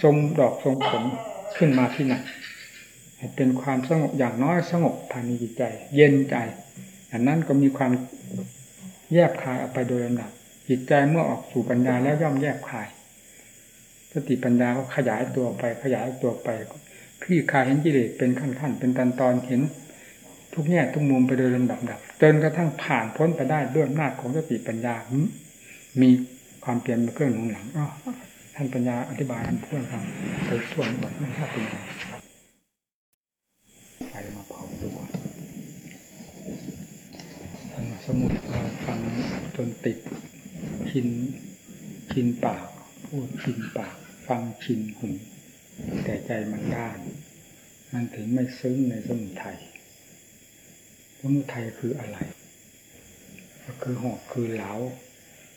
ทรงดอกทรงผลขึ้นมาที่นั่นเป็นความสงบอย่างน้อยสงบภายในจิตใจ เย็นใจอันนั้นก็มีความแยบคายออกไปโดยลำดับจิตใจเมื่อออกสู่ปัญญาแล้วย่อมแยบคายสติปัญญาก็ขยายตัวไปขยายตัวไปคลี่คลายเห็นกิเลสเป็นขั้นๆเป็นตอนตอนเห็น ทุกแง่ทุกมุมไปโดยลำดับดับจนกระทั่งผ่านพ้นไปได้ด้วยอำนาจของสติปัญญามีความเปลี่ยนเป็นเครื่องหนุนหลังอ๋อานปัญญาอธิบายท่านเพื่อนฟังไปส่วนก่อนไม่ทราบเป็นไงไปมาเผาตัวท่านสมุดเราฟังจนติดชินชินปากพูดชินปาก ฟังชินหูแต่ใจมันด้าน มันถึงไม่ซึ้งในสมุทัยสมุทัยคืออะไร ก็คือหอกคือเหลา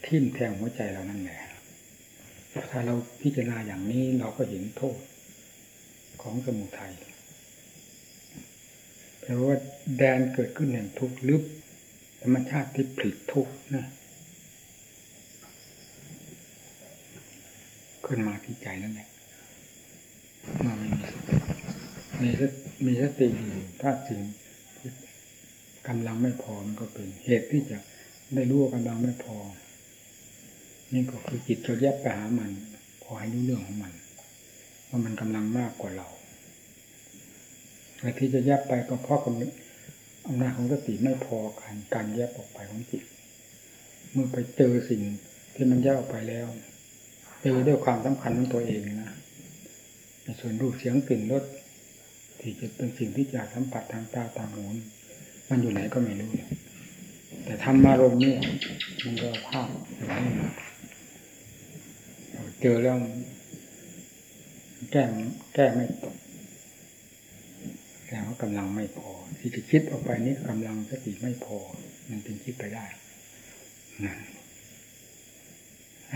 ทิ่มแทงหัวใจเรานั่นแหละ ถ้าเราพิจารณาอย่างนี้เราก็เห็นโทษของสมุทัยแปลว่าแดนเกิดขึ้นแห่งทุกข์ลึกธรรมชาติที่ผลิตทุกข์นะขึ้นมาที่ใจนั่นแหละมามีมีมีสติอยู่ถ้าสิ่งกำลังไม่พอมันก็เป็นเหตุที่จะได้รู้ว่ากำลังไม่พอ นี่ก็คือจิตจะแยบไปหามันพอให้รู้เรื่องของมันว่ามันกำลังมากกว่าเราแต่ที่จะแยบไปก็เพราะกำลังอำนาจของสติไม่พอการการแยบออกไปของจิต เมื่อไปเจอสิ่งที่มันแยกออกไปแล้วเจอด้วยความสำคัญของตัวเองนะในส่วนรูปเสียงกลิ่นรสที่จะเป็นสิ่งที่จะสัมผัสทางตาทางหูมันอยู่ไหนก็ไม่รู้แต่ทำมารมณ์นี่มันก็ภาพอย่างนี้ จอแล้วแก้แก้ไม่ตกแต่ว่ากำลังไม่พอ ที่จะคิดออกไปนี้กำลังสติไม่พอ มันเป็นคิดไปได้นะ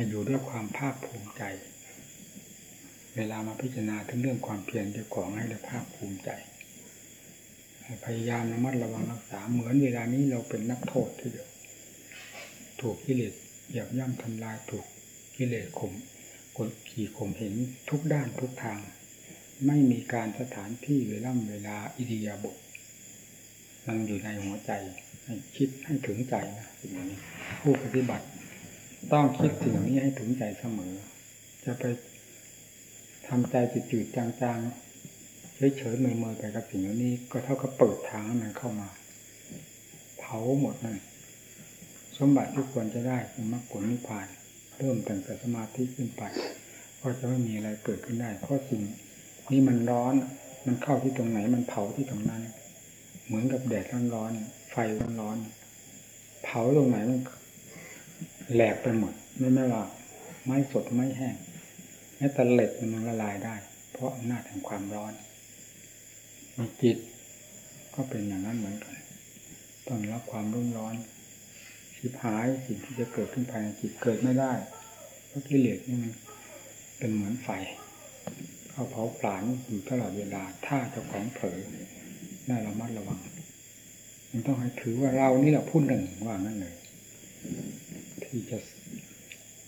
อยู่ด้วยความภาคภูมิใจ เวลามาพิจารณาถึงเรื่องความเพียรเจ้าของให้ได้ภาคภูมิใจพยายามระมัดระวังรักษาเหมือนเวลานี้เราเป็นนักโทษทีเดียว ถูกกิเลสเหยียบย่ำทำลายถูกกิเลสข่ม กดขี่ข่มเห็นทุกด้านทุกทาง ไม่มีการสถานที่เวลาเวลาอิริยาบถมันอยู่ในหัวใจให้คิดให้ถึงใจนะสิ่งนี้ผู้ปฏิบัติ ต้องคิดสิ่งนี้ให้ถึงใจเสมอ จะไปทำใจจืดๆจางๆเฉยๆเมื่อยๆไปกับสิ่งนี้ ก็เท่ากับเปิดทางให้มันเข้ามา เผาหมดนั่นสมบัติที่ควรจะได้คือมรรคผลนิพพาน เริ่มตั้งแต่สมาธิขึ้นไปก็จะไม่มีอะไรเกิดขึ้นได้ เพราะสิ่งนี้มันร้อน มันเข้าที่ตรงไหน มันเผาที่ตรงนั้น เหมือนกับแดดร้อนๆไฟร้อนๆเผาตรงไหนมันแหลกไปหมด ไม่ไม่ว่าไม้สดไม้แห้งแม้แต่เหล็กมันละลายได้ เพราะอำนาจแห่งความร้อนจิตก็เป็นอย่างนั้นเหมือนกัน ต้องรับความรุ่มร้อน ชิบหายสิ่งที่จะเกิดขึ้นภายในจิตเกิดไม่ได้เพราะกิเลสนี่มันเป็นเหมือนไฟเข้าเผาผลาญอยู่ตลอดเวลาถ้าเจ้าของเผลอน่าระมัดระวังมันต้องให้ถือว่าเรานี่แหละผู้หนึ่งว่างั้นเลยที่จะ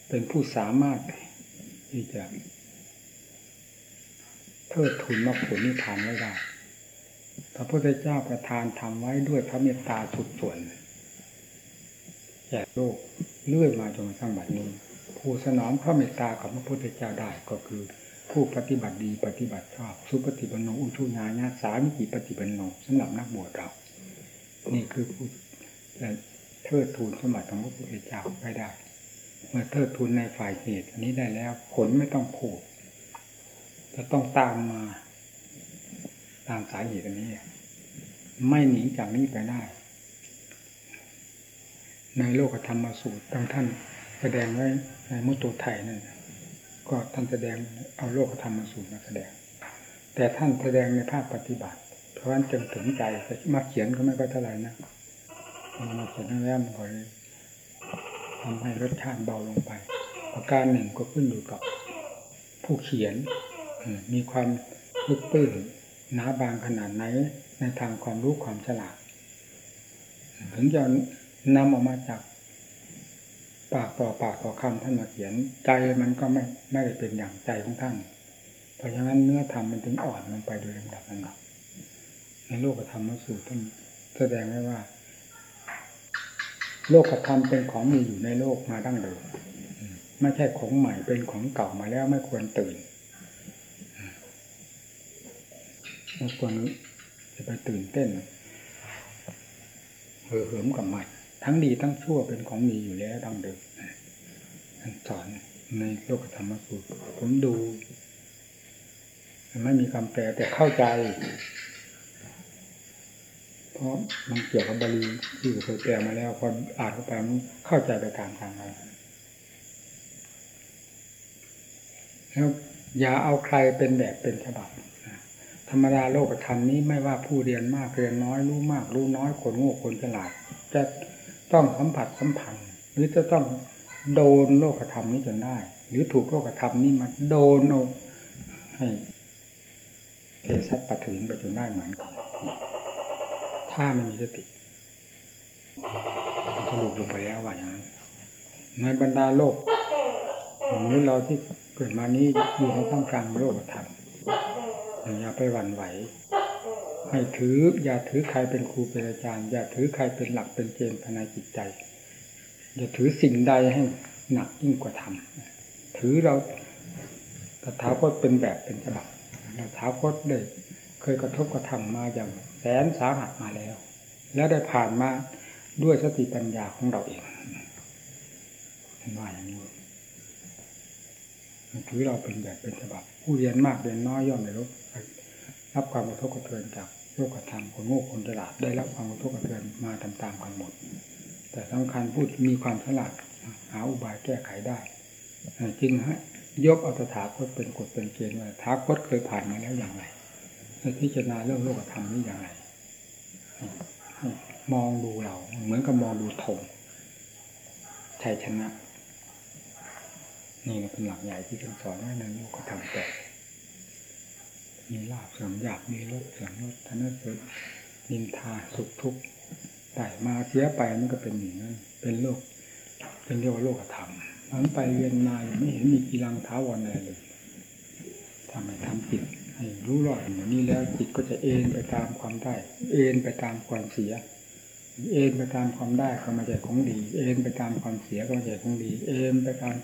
เป็นผู้สามารถที่จะเทิดทุนมรรคผลนิพพานไว้ได้พระพุทธเจ้าประทานทำไว้ด้วยพระเมตตาสุดส่วน แก่โลกเลื่อยมาจนกระทั่งบัดนี้ ผู้สนองพระเมตตาของพระพุทธเจ้าได้ก็คือ ผู้ปฏิบัติดีปฏิบัติชอบสุปฏิบันโนอุชุญาญาสามิจิปฏิบันโนสำหรับนักบวชเรา นี่คือผู้เทิดทูนสมบัติของพระพุทธเจ้าไปได้ เมื่อเทิดทูนในฝ่ายเหตุอันนี้ได้แล้วผลไม่ต้องพูดจะต้องตามมา ตามสาเหตุอันนี้ ไม่หนีจากนี้ไปได้ ในโลกธรรมสูตรทั้งท่านแสดงไว้ในมุตโตไทยนั่นก็ท่านแสดงเอาโลกธรรมสูตรมาแสดง แต่ท่านแสดงในภาคปฏิบัติ เพราะฉะนั้นจึงถึงใจแต่มาเขียนก็ไม่ก็เท่าไหร่นะมาเขียนแล้วมันก็เลยทำให้รสชาติเบาลงไปประการหนึ่งก็ขึ้นอยู่กับผู้เขียนมีความลึกตื้นหนาบางขนาดไหนในทางความรู้ความฉลาดถึงจะ นำออกมาจากปากต่อปากต่อคำท่านมาเขียน ใจมันก็ไม่ไม่ได้เป็นอย่างใจของท่าน เพราะฉะนั้นเนื้อธรรมมันถึงอ่อนลงไปโดยลำดับลำดับในโลกธรรมสูตรท่านแสดงไว้ว่า โลกธรรมเป็นของมีอยู่ในโลกมาดั้งเดิมไม่ใช่ของใหม่เป็นของเก่ามาแล้วไม่ควรตื่นไม่ควรจะไปตื่นเต้นเห่อเหิมกับมัน ทั้งดีทั้งชั่วเป็นของมีอยู่แล้วดังเดิมท่านสอนในโลกธรรมสูตรผมดูไม่มีคำแปลแต่เข้าใจ เพราะมันเกี่ยวกับบาลีที่เคยแปลมาแล้วพออ่านเข้าไปมันเข้าใจไปตามทางเราแล้วอย่าเอาใครเป็นแบบเป็นฉบับธรรมดาโลกธรรมนี้ไม่ว่าผู้เรียนมากเรียนน้อยรู้มาก รู้น้อยคนโง่คนฉลาดจะ ต้องสัมผัสสัมพันธ์ หรือจะต้องโดนโลกธรรมนี้จนได้ หรือถูกโลกธรรมนี้มาโดนเอาให้เทสัตปะถึงไปจนได้เหมือนกันถ้าไม่มีสติสรุปลงไปแล้วว่าอย่างนั้นในบรรดาโลกมนุษย์เราที่เกิดมานี้อยู่ในท่ามกลางโลกธรรมอย่าไปหวั่นไหว ให้ถือ อย่าถือใครเป็นครูเป็นอาจารย์ อย่าถือใครเป็นหลักเป็นเกณฑ์ภายในจิตใจ อย่าถือสิ่งใดให้หนักยิ่งกว่าธรรมถือเราตถาคตเป็นแบบเป็นฉบับตถาคตได้เคยกระทบกระทั่งมาอย่างแสนสาหัสมาแล้ว แล้วได้ผ่านมาด้วยสติปัญญาของเราเองว่าอย่างนี้ถือเราเป็นแบบเป็นฉบับ ผู้เรียนมากเรียนน้อยย่อมได้รับรับความกระทบกระเทือนจาก โลกธรรมคนโง่คนฉลาดได้รับความกระทบกระเทือนมาตามๆกันหมด แต่สำคัญพูดมีความฉลาดหาอุบายแก้ไขได้จริงฮะยกเอาตถาคตเป็นกฎเป็นเกณฑ์ว่าถาคตเคยผ่านมาแล้วอย่างไรพิจารณาเรื่องโลกธรรมนี้อย่างไรมองดูเรา เหมือนกับมองดูธงชัยชนะ นี่เป็นหลักใหญ่ที่ท่านสอนไว้ในโลกธรรมแต่ มีลาบเสื่อมอยากมีรสเสื่อมรสท่านเสรินินทาสุขทุกข์แต่มาเสียไปมันก็เป็นอย่างนั้นเป็นโลก เป็นเรียกว่าโลกธรรมมันไปเวียนมาไม่เห็นมีกีรังเท้าวรอะไรเลยทำไมทำจิตให้รู้รอดอย่างนี้แล้วจิตก็จะเอ็นไปตามความได้ เอ็นไปตามความเสีย เอ็นไปตามความได้ก็ม่ใช่ของดี เอ็นไปตามความเสียก็ม่ใช่ของดี เอ็นไปตาม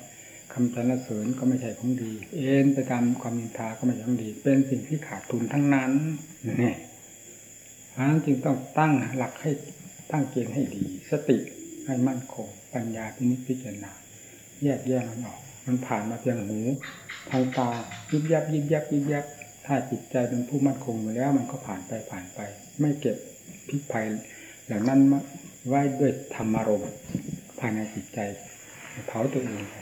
คำสรรเสริญก็ไม่ใช่ของดี เอ็นไปตามความนินทาก็ไม่ใช่ของดี เป็นสิ่งที่ขาดทุนทั้งนั้นนี่เพราะฉะนั้นจึงต้องตั้งหลักให้ตั้งเกณฑ์ให้ดี สติให้มั่นคง ปัญญาพินิจพิจารณา แยกแยกมันออก มันผ่านมาเพียงหูทางตายิบยับยิบยับยิบยับถ้าจิตใจเป็นผู้มั่นคงอยู่แล้วมันก็ผ่านไปผ่านไป ไม่เก็บพิษภัยเหล่านั้นไว้ด้วยธรรมารมณ์ภายในจิตใจเผาตัวเองไป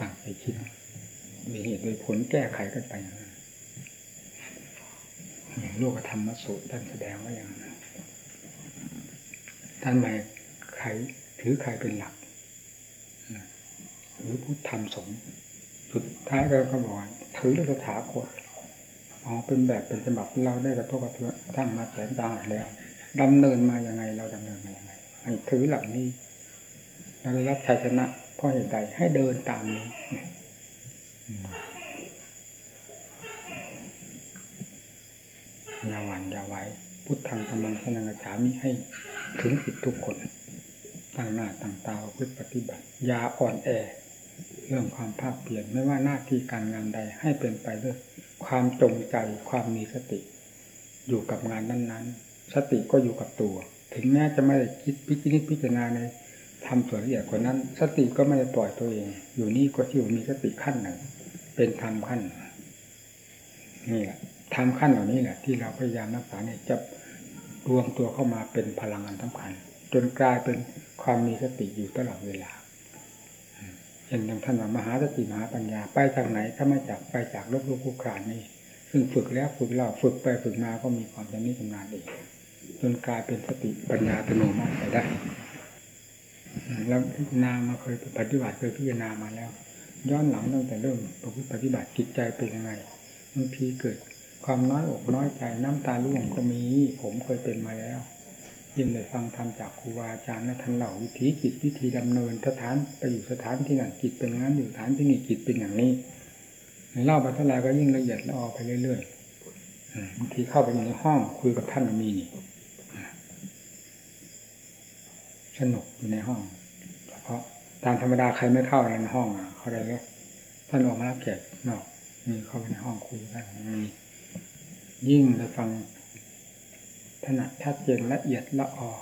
ต่างไปคิดมีเหตุโดยผลแก้ไขกันไปอย่างโลกธรรมสูตรท่านแสดงว่าอย่างนั้นท่านหมายใครถือใครเป็นหลักหรือพุทธธรรมสงฆ์สุดท้ายเราก็บอกว่าถือสถาคตอ๋อเป็นแบบเป็นฉบับเราได้กระทบกระเทือนทั้งมาแสนตาแล้วดำเนินมาอย่างไงเราดำเนินมาอย่างไงถือหลักนี้เราได้รับชัยชนะ เพราะเหตุใดให้เดินตามนี้อย่าหวั่นอย่าไหวพุทธังธรรมังสนังกระฉามิให้ถึงสิดทุกคนตั้งหน้าตั้งตาพื่อปฏิบัติอย่าอ่อนแอ เรื่องความภาคเปลี่ยนไม่ว่าหน้าที่การงานใดให้เป็นไปด้วยความจงใจความมีสติ อยู่กับงานนั้นๆ สติก็อยู่กับตัว ถึงแม้จะไม่ได้คิดพิจิตพิจารณาใน ทำส่วนละเอียดกว่านั้น สติก็ไม่ได้ปล่อยตัวเอง อยู่นี่ก็ที่มีสติขั้นหนึ่ง เป็นธรรมขั้นนี่แหละธรรมขั้นเหล่านี้แหละที่เราพยายามรักษาเนี่ยจะรวมตัวเข้ามาเป็นพลังงานสำคัญ จนกลายเป็นความมีสติอยู่ตลอดเวลาเห็นอย่างท่านว่ามหาสติมหาปัญญาไปจากไหนถ้าไม่จากไปจากโลกโลกคู่ครานนี่ซึ่งฝึกแล้วฝึกเล่าฝึกไปฝึกมาก็มีความชำนิชำนาญเองจนกลายเป็นสติปัญญาอัตโนมัติไปได้ แล้วพิจามาเคยปฏิบัติเคยพิจารณามาแล้ว ย้อนหลังตั้งแต่เริ่มประพฤติปฏิบัติจิตใจเป็นยังไงบางทีเกิด ความน้อยอกน้อยใจน้ำตาร่วงก็มีผมเคยเป็นมาแล้วยิ่งได้ฟังธรรมจากครูบาอาจารย์และท่านเหล่าวิธีจิตวิธีดำเนินสถานไปอยู่สถานที่นั้นจิตเป็นงั้นอยู่สถานที่นี่จิตเป็นอย่างนี้เล่าไปเท่าไรก็ยิ่งละเอียดละออไปเรื่อยๆบางทีเข้าไปในห้องคุยกับท่านมีสนุกอยู่ในห้อง ตามธรรมดาใครไม่เข้าในห้องเขาได้แล้วท่านออกมารับแขกนอกมีเข้าไปในห้องคุยกันมียิ่งได้ฟังถนัดชัดเจนละเอียดละออ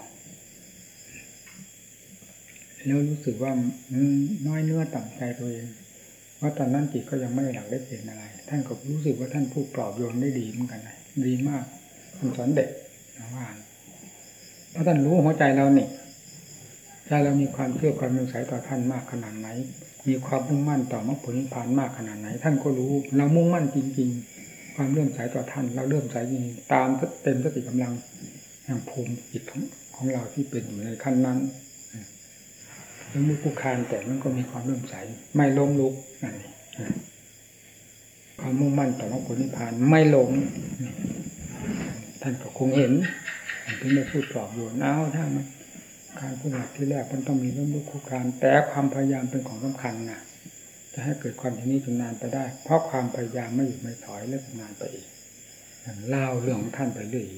แล้วรู้สึกว่าน้อยเนื้อต่ำใจตัวเองว่าตอนนั้นจิตก็ยังไม่หลักได้เห็นอะไร ท่านก็รู้สึกว่าท่านพูดปลอบโยนได้ดีเหมือนกันนะดีมากท่านสอนเด็กว่าเพราะท่านรู้หัวใจเราเนี่ย ใจเรามีความเชื่อความมีสายต่อท่านมากขนาดไหน มีความมุ่งมั่นต่อมรรคผลนิพพานมากขนาดไหน ท่านก็รู้ เรามุ่งมั่นจริง ๆ ความเลื่อมใสต่อท่าน เราเลื่อมใสจริงตามเต็มสติกำลังแห่งภูมิจิตของของเราที่เป็นอยู่ในขั้นนั้นแล้วมือผู้คานแต่มันก็มีความเลื่อมใส ไม่ล้มลุกนั่นความมุ่งมั่นต่อมรรคผลนิพพานไม่หลงท่านก็คงเห็นถึงได้พูดปลอบโยนเอาถ้ามัน การปฏิบัติที่แรกมันต้องมีล้มลุกคุกคานแต่ความพยายามเป็นของสำคัญนะจะให้เกิดความชำนิชำนาญไปได้ เพราะความพยายามไม่หยุดไม่ถอยและนาญไปอีกเล่าเรื่องของท่านไปเรื่อยๆ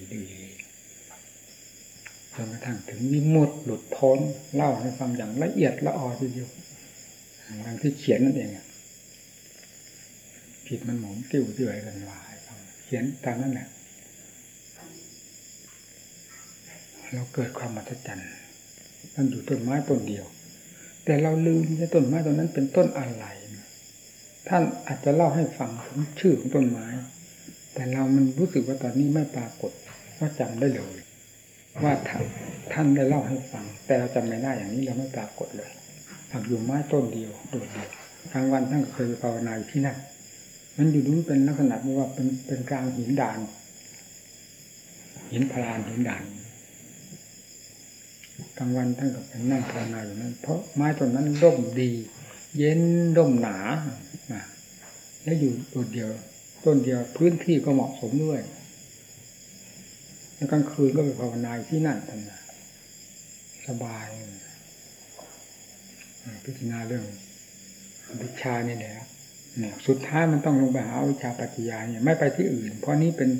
จนกระทั่งถึงวิมุตหลุดพ้นเล่าให้ฟังอย่างละเอียดละออทีเดียวอย่างที่เขียนนั่นเองผิดมันหมุนติ้วเตื่อยกันวายเขียนตามนั้นแหละเราเกิดความมัศจรรย์ มันอยู่ต้นไม้ต้นเดียว แต่เราลืมว่าต้นไม้ต้นนั้นเป็นต้นอะไรท่านอาจจะเล่าให้ฟังถึงชื่อของต้นไม้ แต่เรามันรู้สึกว่าตอนนี้ไม่ปรากฏว่าจำได้เลย ว่าท่านท่านได้เล่าให้ฟัง แต่เราจำไม่ได้อย่างนี้เราไม่ปรากฏเลยผักอยู่ไม้ต้นเดียวโดดเดียวทางวันท่านเคยภาวนาอยู่ที่นั่นมันอยู่นู้นเป็นลักษณะว่าเป็นเป็นกลางหินดานหินพลานหินดาน กลางวันท่านก็เป็นนั่งภาวนาอยู่นั้น เพราะไม้ต้นนั้นร่มดี เย็นร่มหนาและอยู่ตัวเดียว ต้นเดียวพื้นที่ก็เหมาะสมด้วยแล้วกลางคืนก็ไปภาวนาที่นั่นท่านสบายพิจารณาเรื่องวิชานี่แหละเนี่ยสุดท้ายมันต้องลงไปหาวิชาปัจจัยเนี่ยไม่ไปที่อื่น เพราะนี้เป็น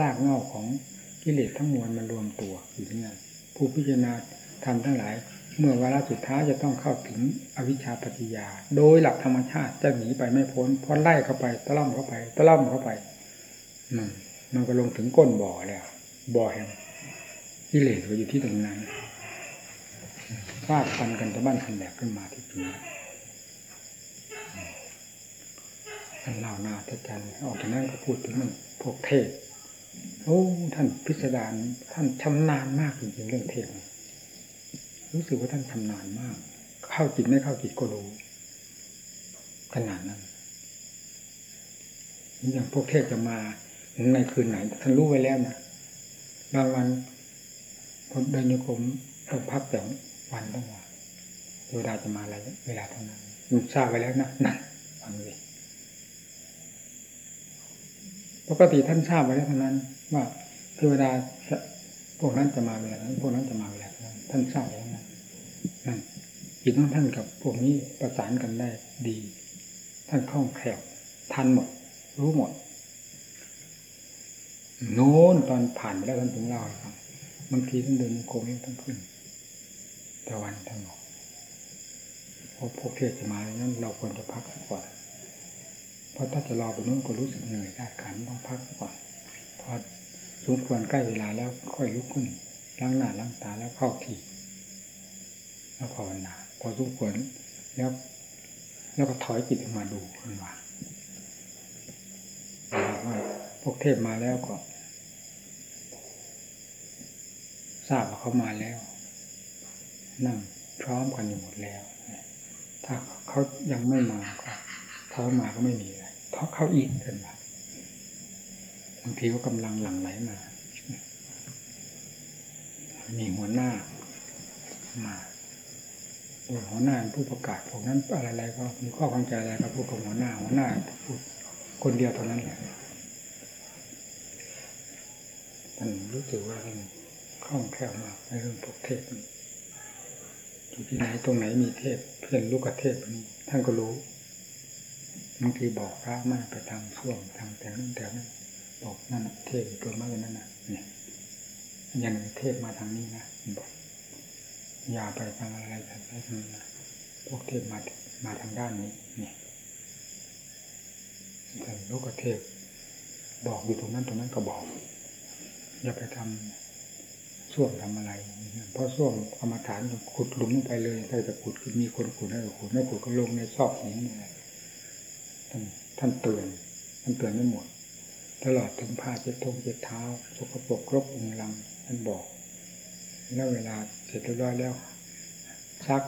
รากเหง้าของกิเลสทั้งมวลมารวมตัวอยู่ที่นั่น ผู้พิจารณาทำทั้งหลาย เมื่อวาระสุดท้ายจะต้องเข้าถึงอวิชชาปัจจยา โดยหลักธรรมชาติจะหนีไปไม่พ้นเพราะไล่เข้าไปตะล่อมเข้าไปตะล่อมเข้าไปมันมันก็ลงถึงก้นบ่อแล้วบ่อแห่งกิเลสก็อยู่ที่ตรงนั้นฟาดฟันกันตะบ้านทันแหลกขึ้นมาที่ตรงนั้นท่านเล่าหน้าท่านจันออกจากนั้นก็พูดถึงมันพวกเทศ โอ้ท่านพิสดารท่านชำนาญมากจริงๆเรื่องเทศรู้สึกว่าท่านชำนาญมาก เข้าจิตไม่เข้าจิตก็รู้ขนาดนั้นอย่างพวกเทศจะมาในคืนไหนท่านรู้ไว้แล้วนะบางวันคนเดินโยกมต้องพักแต่วันต้องวันเวลาจะมาอะไรเวลาเท่านั้นมันทราบไว้แล้วนะนั่นฟังเลยปกติท่านทราบไว้แล้วเท่านั้น ว่าคือเวลาพวกนั้นจะมาเวลานั้น พวกนั้นจะมาเวลานั้นท่านทราบแล้วนะนั่นจิตของท่านกับพวกนี้ประสานกันได้ดี ท่านคล่องแคล่วทันหมด รู้หมด โน้นตอนผ่านไปแล้วท่านถึงเล่าให้ฟังบางทีท่านเดินโกงทั้งขึ้นตะวันทั้งหมดพอพวกเทศจะมาแล้วนั้นเราควรจะพักก่อน เพราะถ้าจะรอไปนู้นก็รู้สึกเหนื่อยได้ขันต้องพักก่อนพอ สมควรใกล้เวลาแล้วค่อยลุกขึ้นล้างหน้าล้างตาแล้วเข้าที่แล้วภาวนาพอสมควรแล้ว แล้วก็ถอยจิตออกมาดูขึ้นว่าว่าพวกเทพมาแล้วก็ทราบว่าเขามาแล้ว นั่งพร้อมกันอยู่หมดแล้ว ถ้าเขายังไม่มาก็เขามาก็ไม่มีอะไรเพราะเขาอีกเกินไป บางทีก็กำลังหลั่งไหลมามีหัวหน้ามาโดยหัวหน้าผู้ประกาศพวกนั้นอะไรๆก็มีข้อความใจอะไรก็พูดกับหัวหน้า หัวหน้าพูดคนเดียวเท่านั้นแหละท่านรู้สึกว่าท่านคล่องแคล่วมากในเรื่องพวกเทพอยู่ที่ไหนตรงไหนมีเทพ เพื่อนลูกกเทพนี้ท่านก็รู้บางทีบอกพระมากไปทางช่วงทางแต่นั้นแต่นั้น บอกนั่นเทพตัวมากเลยนั่นน่ะเนี่ยยังเทพมาทางนี้นะบอกอย่าไปทางอะไรทางนั้นนะพวกเทพมามาทางด้านนี้เนี่ยแต่ลูกเทพบอกอยู่ตรงนั้นตรงนั้นก็บอก อย่าไปทำส้วมทำอะไร เพราะส้วมกรรมฐานขุดหลุมไปเลยถ้าจะขุดมีคนขุดให้ขุดไม่ขุดก็ลงในซอกหินอะไรท่านท่านเตือนท่านเตือนไม่หมด ตลอดถึงผ้าเช็ดทงเช็ดเท้าสกปรกครบองลังท่านบอก แล้วเวลาเสร็จเรียบร้อยแล้วซัก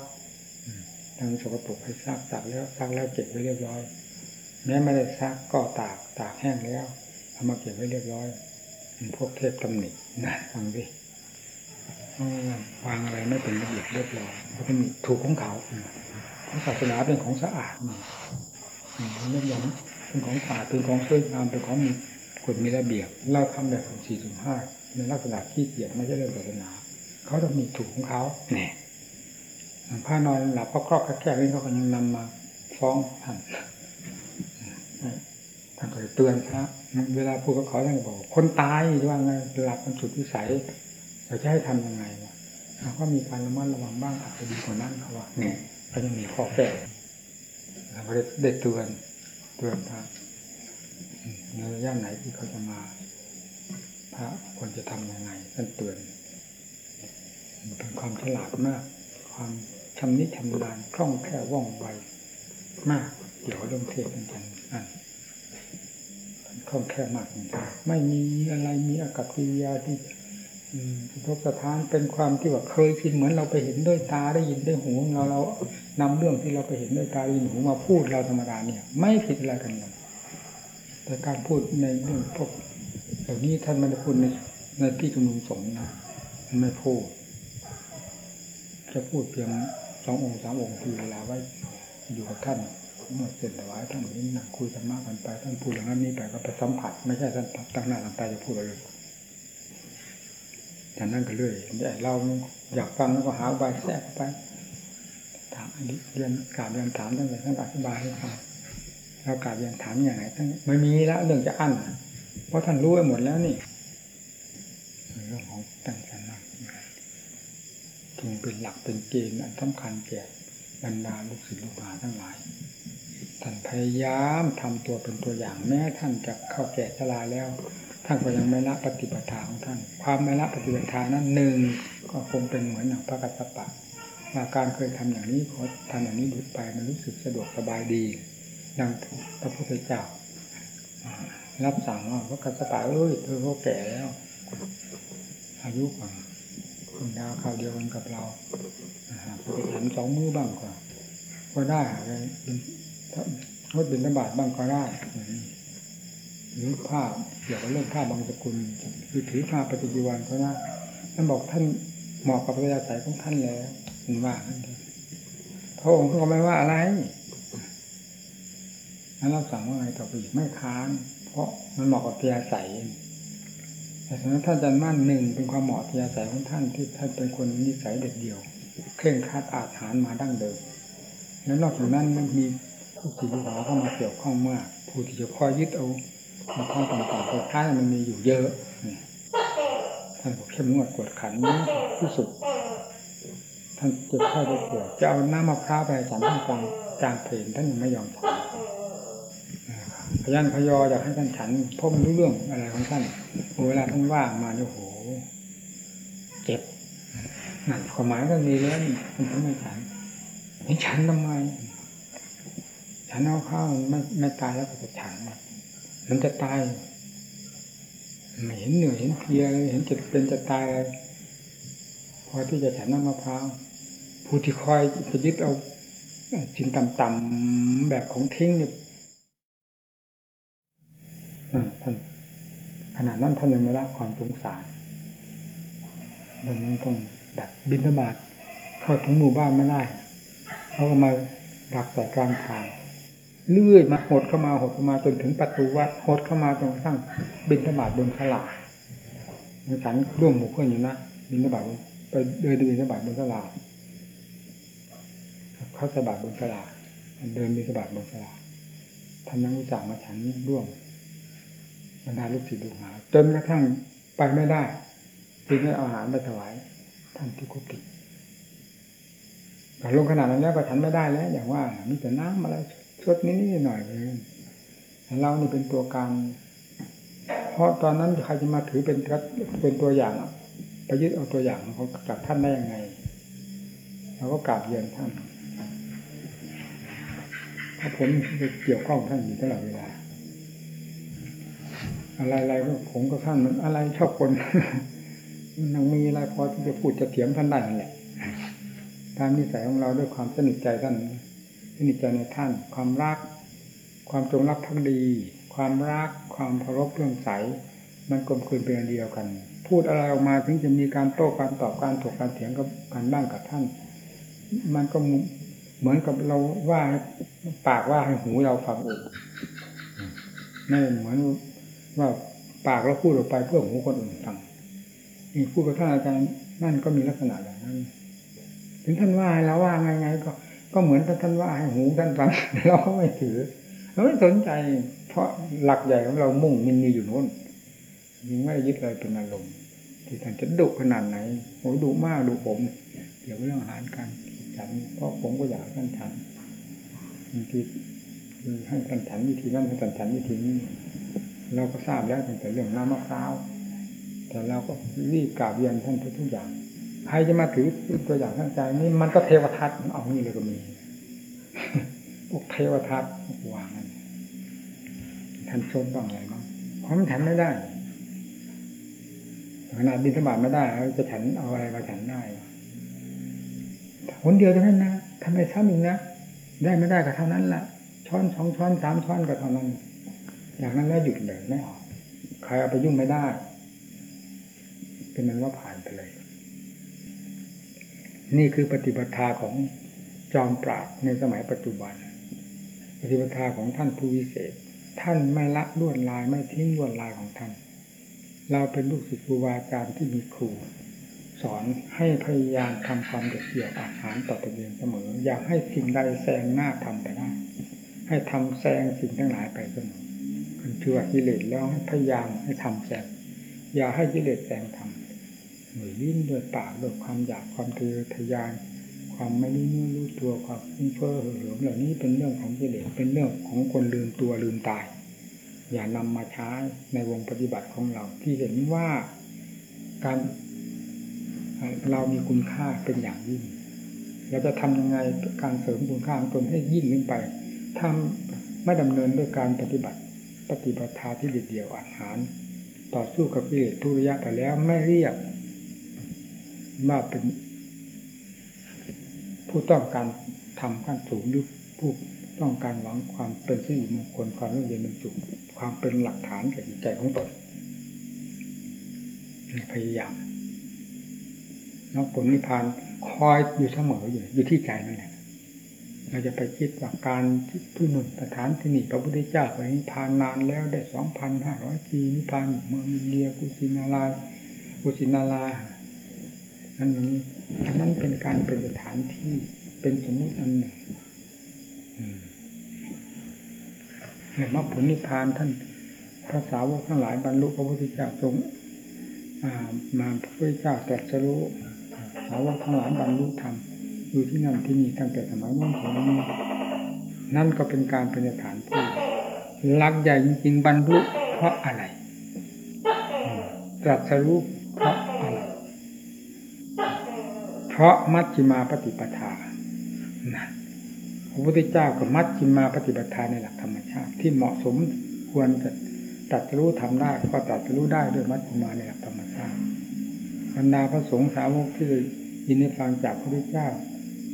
ทำสกปรกให้ซักซักแล้วซักแล้วเก็บไว้เรียบร้อย แม้ไม่ได้ซักก็ตากตากแห้งแล้วเอามาเก็บไว้เรียบร้อยพวกเทพตำหนินะฟังดิวางอะไรไม่เป็นระเบียบเรียบร้อยเพราะเป็นถูกของเขาของศาสนาเป็นของสะอาดนี่เรื่องอย่างเป็นของสะอาดเป็นของสวยงามเป็นของมี กฎมีระเบียบเราทำแบบสี่ถึงห้าในลักษณะขี้เกียจไม่ใช่เรื่องศาสนาเขาต้องมีถูกของเขาเนี่ยผ้านอนหลับก็ครอบแค่นี้เขาก็ยังนำมา ฟ้องท่านท่านก็เตือนครับเวลาพูดกับเขาท่านบอก คนตายว่าไงหลับมันสุดวิสัยเราจะให้ทำยังไงวะเราก็มีการระมัดระวังบ้างอาจจะดีกว่านั้นเขาว่าเนี่ยก็ยังมีข้อแก้เราก็ได้เตือนเตือนพระ ในระยะไหนที่เขาจะมา พระควรจะทำยังไงท่านเตือนเป็นความฉลาดมาก ความชำนิชำนาญคล่องแคล่วว่องไวมาก เกี่ยวกับเรื่องเทศกันนั่นคล่องแคล่วมากจริงๆไม่มีอะไรมีอากับกิริยาที่ทุกสถานเป็นความที่ว่าเคยชินเหมือนเราไปเห็นด้วยตาได้ยินด้วยหูเราเรานำเรื่องที่เราไปเห็นด้วยตาได้ยินหูมาพูดเราธรรมดาเนี่ย ไม่ผิดอะไรกันเลย แต่การพูดในเรื่องพวกเหล่านี้ท่านไม่ได้พูดในในที่ชุมนุมสงฆ์นะไม่พูด จะพูดเพียงสององค์สามองค์ที่เวลาไว้อยู่กับท่านเมื่อเสร็จถวายท่านนี้นั่งคุยธรรมะกันไปท่านพูดอย่างนั้นนี้ไปก็ไปสัมผัส ไม่ใช่ท่านตั้งหน้าตั้งตาจะพูดอะไรจากนั้นก็เรื่อยเราอยากฟังแล้วก็หาใบแทรกไป ถามอันนี้เรียนการเรียนถามตั้งแต่ท่านอธิบายให้ฟัง เรากาบเรียนถามอย่างไรท่านไม่มีแล้วเรื่องจะอั้นเพราะท่านรู้ไปหมดแล้วนี่เรื่องของตั้งใจนั่งจึงเป็นหลักเป็นเกณฑ์อันสำคัญแก่บรรดาลูกศิษย์ลูกหาทั้งหลายท่านพยายามทำตัวเป็นตัวอย่างแม้ท่านจะเข้าแก่ชราแล้ว ท่านก็ยังไม่ละปฏิปทาของท่าน ความไม่ละปฏิปทานั้นหนึ่งก็คงเป็นเหมือนอย่างพระกัสสปะว่าการเคยทำอย่างนี้ขอทำอย่างนี้ดูไปมันรู้สึกสะดวกสบายดี ดังพระพุทธเจ้า รับสั่งว่าพระกัสสปะเอ้ยเธอก็แก่แล้ว อายุกว่าคนดาวข่าวเดียวกันกับเราอ่าไปฉันสองมือบ้างก็ก็ได้อะไรถ้างดบินธบาตบ้างก็ได้หรือผ้าเกี่ยวกับเรื่องผ้าบางสกุลคือถือผ้าปฏิจีวรก็ได้ท่านบอกท่านเหมาะกับพระยาสายของท่านแล้วมันว่านเถอะพระองค์ก็ไม่ว่าอะไร นั้นรับสั่งว่าไงต่อไปอีกไม่ค้าน เพราะมันเหมาะกับเทียสัยแต่ฉะนั้นท่านอาจารย์มั่นหนึ่งเป็นความเหมาะเทียสัยของท่านที่ท่านเป็นคนนิสัยเด็ดเดี่ยว เคร่งครัดอาถรรพ์มาดั้งเดิม แล้วนอกจากนั้นมันมีผู้ที่ลูกหาเข้ามาเกี่ยวข้องมาก ผู้ที่จะคอยยึดเอาข้อต่างๆตัวท้ายมันมีอยู่เยอะท่านบอกเข้มงวดกวดขันนี้ที่สุดท่านเจ็บไข้ได้ป่วยจะเอาน้ำมะพร้าวไปฉันท่านกลางกลางเพลนท่านยังไม่ยอมฉัน พยันพยออยากให้ท่านฉันเพราะมันรู้เรื่องอะไรของท่านเวลาท่านว่ามาเนี่ยโหเจ็บนั่นความหมายก็มีแล้วนี่มันทำไมฉันนี่ฉันทำไม ฉันเอาข้าวไม่ไม่ตายแล้วก็จะฉันมันจะตายไม่เห็นเหนื่อยเห็นเพลียเลยเห็นจะเป็นจะตายเลยพอที่จะฉันน้ำมะพร้าวผู้ที่คอยจะยึดเอาสิ่งต่ำๆแบบของทิ้งเนี่ย ท่านขนาดนั้นท่านยังไม่ละความสงสารดังนั้นต้องดัดบินธบาตเข้าถึงหมู่บ้านไม่ได้เขาก็มาดักใส่กลางทางเลื่อยมาหดเข้ามาหดเข้ามาจนถึงประตูวัดหดเข้ามาจนกระทั่งบินธบาตบนขลาในฉันร่วมหมู่เพื่อนอยู่นะบินธบาตไปเดินบินธบาตบนขลาเข้าสบาตบนขลาเดินบินธบาตบนขลาท่านยังรู้จักมาฉันร่วม บรรดาลูกศิษย์ลูกหาจนกระทั่งไปไม่ได้จึงได้เอาอาหารไปถวายท่านที่กุฏิแต่ลงขนาดนั้นแล้วก็ฉันไม่ได้แล้ว อย่างว่ามีแต่น้ำอะไรชดนิดนิดหน่อยเองเรานี่เป็นตัวกลางเพราะตอนนั้นใครจะมาถือเป็นเป็นตัวอย่างไปยึดเอาตัวอย่างเขากท่านได้ยังไงเราก็กราบเรียนท่าน ถ้าผมเกี่ยวข้องท่านอยู่ตลอดเวลา อะไรๆก็ผมก็ท่านมันอะไรชอบคนมันยังมีอะไรพอที่จะพูดจะเถียงท่านได้นั่นแหละตามนิสัยของเราด้วยความสนิทใจท่านสนิทใจในท่าน ความรัก ความจงรักภักดี ความรัก ความเคารพเรื่องใส มันกลมกลืนเป็นอันเดียวกัน พูดอะไรออกมาถึงจะมีการโต้การตอบการถกการเถียงกับกันบ้างกับท่าน มันก็เหมือนกับเราว่าปากว่าให้หูเราฟังเองไม่เหมือน ว่าปากเราพูดออกไปเพื่อหูคนอื่นฟังนี่พูดกับท่านอาจารย์นั่นก็มีลักษณะอย่างนั้นถึงท่านว่าแล้วว่าไงไงก็ ก็เหมือนท่านว่าให้หูท่านฟังเราก็ไม่ถือเราไม่สนใจ เพราะหลักใหญ่ของเรามุ่งมันมีอยู่โน้นยังไม่ยึดอะไรเป็นอารมณ์ที่ท่านจะดุขนาดไหนโอ้ดุมากดุผม เดี๋ยวเรื่องอาหารกันฉันเพราะผมก็อยากท่านฉันบางทีคือให้ท่านฉันวิธีนั้นให้ท่านฉันวิธีนี้ เราก็ทราบแล้วตั้งแต่เรื่องน้ำมะพร้าวแต่เราก็รีบกราบเรียนท่านทุกอย่างใครจะมาถือตัวอย่างทั้งใจนี่มันก็เทวทัตเอานี่เลยก็มีพวกเทวทัตวางกันท่านชมบ้างอะไรบ้างเพราะมันฉันไม่ได้ขนาดบินสบาทไม่ได้จะฉันเอาอะไรมาฉันได้คนเดียวเท่านั้นนะทำไมซ้ำอีกนะได้ไม่ได้ก็เท่านั้นล่ะช้อนสองช้อนสามช้อนก็เท่านั้น อย่างนั้นแล้วหยุดเลยไม่ออกใครเอาไปยุ่งไม่ได้ เป็นนั้นว่าผ่านไปเลย นี่คือปฏิปทาของจอมปราบในสมัยปัจจุบัน ปฏิปทาของท่านผู้วิเศษ ท่านไม่ละล้วนลายไม่ทิ้งล้วนลายของท่าน เราเป็นลูกศิษย์ครูบาอาจารย์ที่มีครูสอนให้พยายามทำความเด็ดเดี่ยวอาหารต่อตัวเองเสมอ อยากให้สิ่งใดแซงหน้าทำไปได้ ให้ทำแซงสิ่งทั้งหลายไปเสมอ คนชั่วกิเลสแล้วพยายามให้ทำแซงอย่าให้กิเลสแซงทำหรือลิ้นด้วยปากด้วยความอยากความทะเยอทยานความไม่รู้เนื้อรู้ตัวความฟุ้งเฟ้อเหื่อเหล่านี้เป็นเรื่องของกิเลสเป็นเรื่องของคนลืมตัวลืมตาย อย่านำมาใช้ในวงปฏิบัติของเรา ที่เห็นว่าการเรามีคุณค่าเป็นอย่างยิ่งเราจะทำยังไงการเสริมคุณค่าของตนให้ยิ่งขึ้นไปถ้าไม่ดำเนินด้วยการปฏิบัติ ปฏิบัติทาที่เดียวอาหาร ต่อสู้กับกิเลสทุระยะไปแล้วไม่เรียกว่าเป็น ผู้ต้องการทำขั้นสูงหรือผู้ต้องการหวังความเป็นสิริมงคลความร่มเย็นเป็นสุขความเป็นหลักฐานแก่จิตใจของตนพยายามแล้วผลนิพพานคอยอยู่เสมออยู่อยู่ที่ใจนั่นแหละ เราจะไปคิดว่าการที่หนุนสถานที่นี่พระพุทธเจ้าไปนิพพานนานแล้วได้สองพันห้าร้อยปีนิพพานอยู่เมืองอินเดียกุสินารากุสินารานั่นนี้นั่นเป็นการเป็นสถานที่เป็นสมมติอันหนึ่งเนี่ยมรรคผลนิพพานท่านพระสาวกทั้งหลายบรรลุพระพุทธเจ้าทรงมาพระพุทธเจ้าตรัสรู้สาวกทั้งหลายบรรลุธรรม อยู่ที่นั่นที่นี่ตั้งแต่สมัยนู้นถึงนี้นั่นก็เป็นการเป็นสถานที่ลักใหญ่จริงบรรลุเพราะอะไรตรัสรู้เพราะอะไรเพราะมัชฌิมาปฏิปทานั่นพระพุทธเจ้ากับมัชฌิมาปฏิปทาในหลักธรรมชาติ ที่เหมาะสมควรจะตัดรู้ทำได้ก็ตัดรู้ได้ด้วยมัชฌิมาในหลักธรรมชาติบรรดาพระสงฆ์สาวกที่ยินได้ฟังจากพระพุทธเจ้า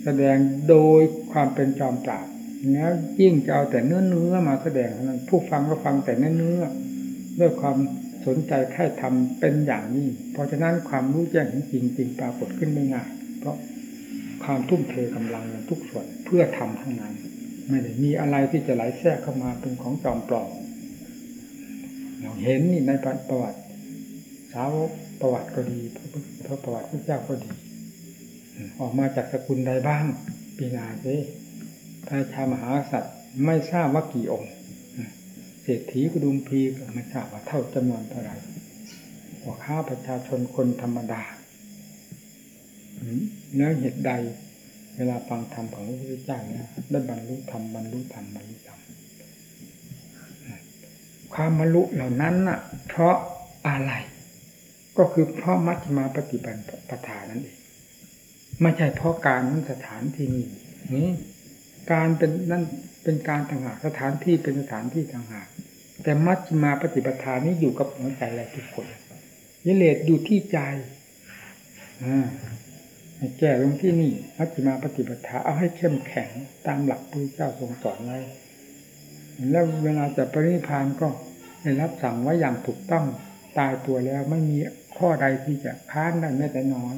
แสดงโดยความเป็นจอมปราบแล้วยิ่งจะเอาแต่เนื้อเนื้อมาแสดงนั้นผู้ฟังก็ฟังแต่เนื้อเนื้อด้วยความสนใจแค่ทำเป็นอย่างนี้ เพราะฉะนั้นความรู้แจ้งจริงจริงปรากฏขึ้นไม่ง่าย เพราะความทุ่มเทกำลังทุกส่วนเพื่อทำทั้งนั้น ไม่ได้มีอะไรที่จะไหลแทรกเข้ามาเป็นของจอมปลอมเราเห็นนี่ในประวัติสาวประวัติก็ดีพระประวัติพระเจ้าก็ดี ออกมาจากสกุลใดบ้างปีนาเิพระชามหาสัตว์ไม่ทราบว่ากี่องค์เศรษฐีกุดุมพีก็ไม่ทราบว่าเท่าจำนวนเท่าไหร่หัวข้าประชาชนคนธรรมดาเนื้อเหตุใด เวลาฟังธรรมของพระพุทธเจ้าเนี่ยได้บรรลุธรรมบรรลุธรรมบรรลุธรรมความบรรลุเหล่านั้นน่ะ เพราะอะไร ก็คือเพราะมัชฌิมาปฏิบัติปทานั่นเอง ไม่ใช่เพราะการนั้นสถานที่นี่การเป็นนั่นเป็นการต่างหากสถานที่เป็นสถานที่ต่างหากแต่มัชฌิมาปฏิปทานี้อยู่กับหัวใจอะไรทุกคนยิเลสอยู่ที่ใจอ่าแก้ลงที่นี่มัชฌิมาปฏิปทาเอาให้เข้มแข็งตามหลักพระเจ้าทรงสอนไว้แล้วเวลาจะปรินิพานก็ได้รับสั่งไว้อย่างถูกต้องตายตัวแล้วไม่มีข้อใดที่จะค้านได้แม้แต่น้อย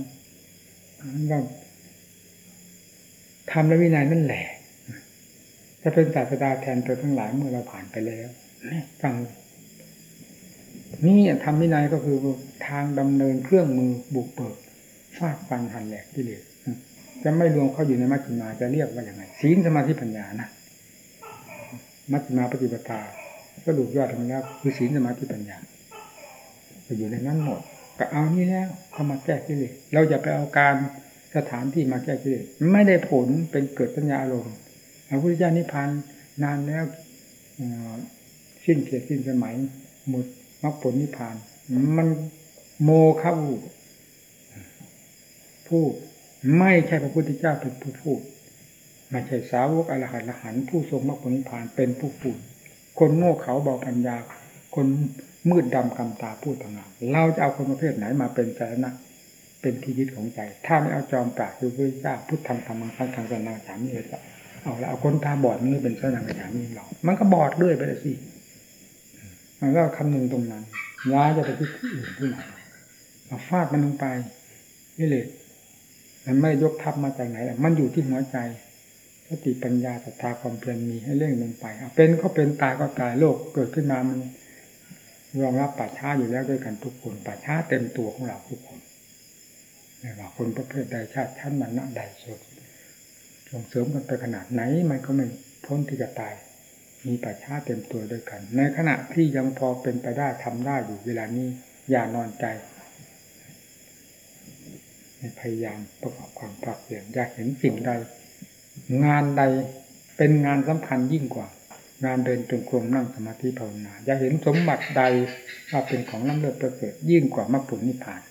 นั้นก็ทำและวินัยนั่นแหละจะเป็นศาสดาแทนตัวทั้งหลายเมื่อเราผ่านไปแล้วฟังนี่ทำวินัยก็คือทางดำเนินเครื่องมือบุกเบิกฟาดฟันหันแหลกที่เหลือจะไม่รวมเข้าอยู่ในมัชฌิมาจะเรียกว่าอย่างไรศีลสมาธิปัญญานะมัชฌิมาปฏิปทาก็ดูยอดทั้งแล้วคือศีลสมาธิปัญญาจะอยู่ในนั้นหมด ก็เอานี่แล้วเข้ามาแก้กิเลสเราอย่าไปเอาการสถานที่มาแก้กิเลสไม่ได้ผลเป็นเกิดปัญญาลงพระพุทธเจ้านิพพานนานแล้วสิ้นเกียรติสิ้นสมัย หมดมรรคผลนิพพาน มันโมฆะูผู้ไม่ใช่พระพุทธเจ้าเป็นผู้พูดไม่ใช่สาวกอรหันต์หันผู้ทรงมรรคผลนิพพานเป็นผู้พูดคนโง่เขาเบาปัญญา คน มืดดำกำตาพูดต่างหากเราจะเอาคนประเภทไหนมาเป็นสาระเป็นที่ยึดของใจ ถ้าไม่เอาจอมปราบคือพระเจ้าพุทธธรรมังสังฆังสนนาสามีเลยจะเอาแล้วเอาคนตาบอดนี่เป็นสนังสามีหรอมันก็บอดด้วยไปเลยสิมันก็คำนึงตรงนั้นย้ายจะไปที่อื่นที่ไหนมาฟาดมันลงไปนี่เลยมันไม่ยกทับมาจากไหนมันอยู่ที่หัวใจสติปัญญาศรัทธาความเพียรมีให้เร่งลงไปเป็นก็เป็นตายก็ตายโลกเกิดขึ้นมามัน รองรับป่าช้าอยู่แล้วด้วยกันทุกคนป่าช้าเต็มตัวของเราทุกคนไม่ว่าคนประเภทใดชาติชั้นมันนะใดสดส่งเสริมกันไปขนาดไหนมันก็ไม่พ้นที่จะตาย มีป่าช้าเต็มตัวด้วยกัน ในขณะที่ยังพอเป็นไปได้ทำได้อยู่เวลานี้อย่านอนใจพยายามประกอบความภาคเพียรอยากเห็นสิ่งใด งานใดเป็นงานสำคัญยิ่งกว่า งานเดินจงกรมนั่งสมาธิภาวนาอยากเห็นสมบัติใดว่าเป็นของล้ำเลิศประเสริฐยิ่งกว่ามรรคผลนิพพาน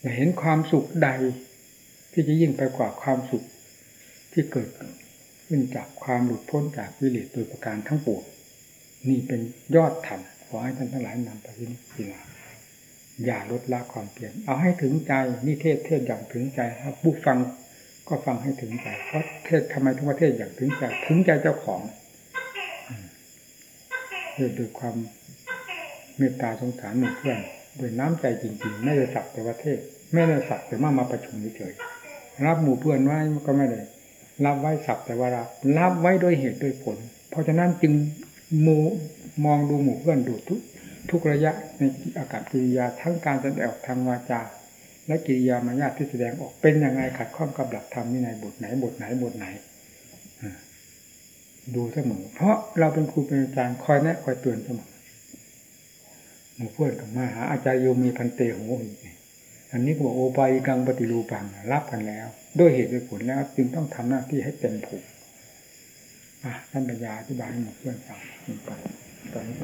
อยากเห็นความสุขใด ที่จะยิ่งไปกว่าความสุขที่เกิดขึ้นจากความหลุดพ้นจากวิเลศโดยประการทั้งปวงนี่เป็นยอดธรรมขอให้ท่านทั้งหลายนำไปพิจารณาอย่าลดละความเปลี่ยน เอาให้ถึงใจนี่เทศเทศอย่างถึงใจครับผู้ฟัง ก็ฟังให้ถึงใจเพราะเทศทำไมทุกประเทศอยางถึงใจถึงใจเจ้าของเทศด้วยความเมตตาสงสารหมู่เพื่อนด้วยน้ำใจจริง ๆ ไม่ได้สักแต่ประเทศ ไม่ได้สักแต่มามาประชุมเฉยรับหมู่เพื่อนไว้ก็ไม่ได้รับไว้สักแต่ว่ารับรับไว้ด้วยเหตุด้วยผล เพราะฉะนั้นจึงมูมองดูหมู่เพื่อนดูทุกทุกระยะในอากาศกิริยาทั้งการแสดงออกทางวาจา และกิริยามารยาทที่แสดงออกเป็นยังไงขัดข้องกับหลักธรรมนี่ในบทไหนบทไหนบทไหนดูเสมอ เพราะเราเป็นครูเป็นอาจารย์คอยแนะคอยเตือนเสมอหมู่เพื่อนกับมาหาอาจารย์โยมีพันเตโหหิอันนี้ก็บอกโอปายกังปฏิรูปังรับกันแล้ว ด้วยเหตุด้วยผลแล้ว จึงต้องทำหน้าที่ให้เต็มผูกท่านปัญญาอธิบายให้หมู่เพื่อนฟังไปตอนนี้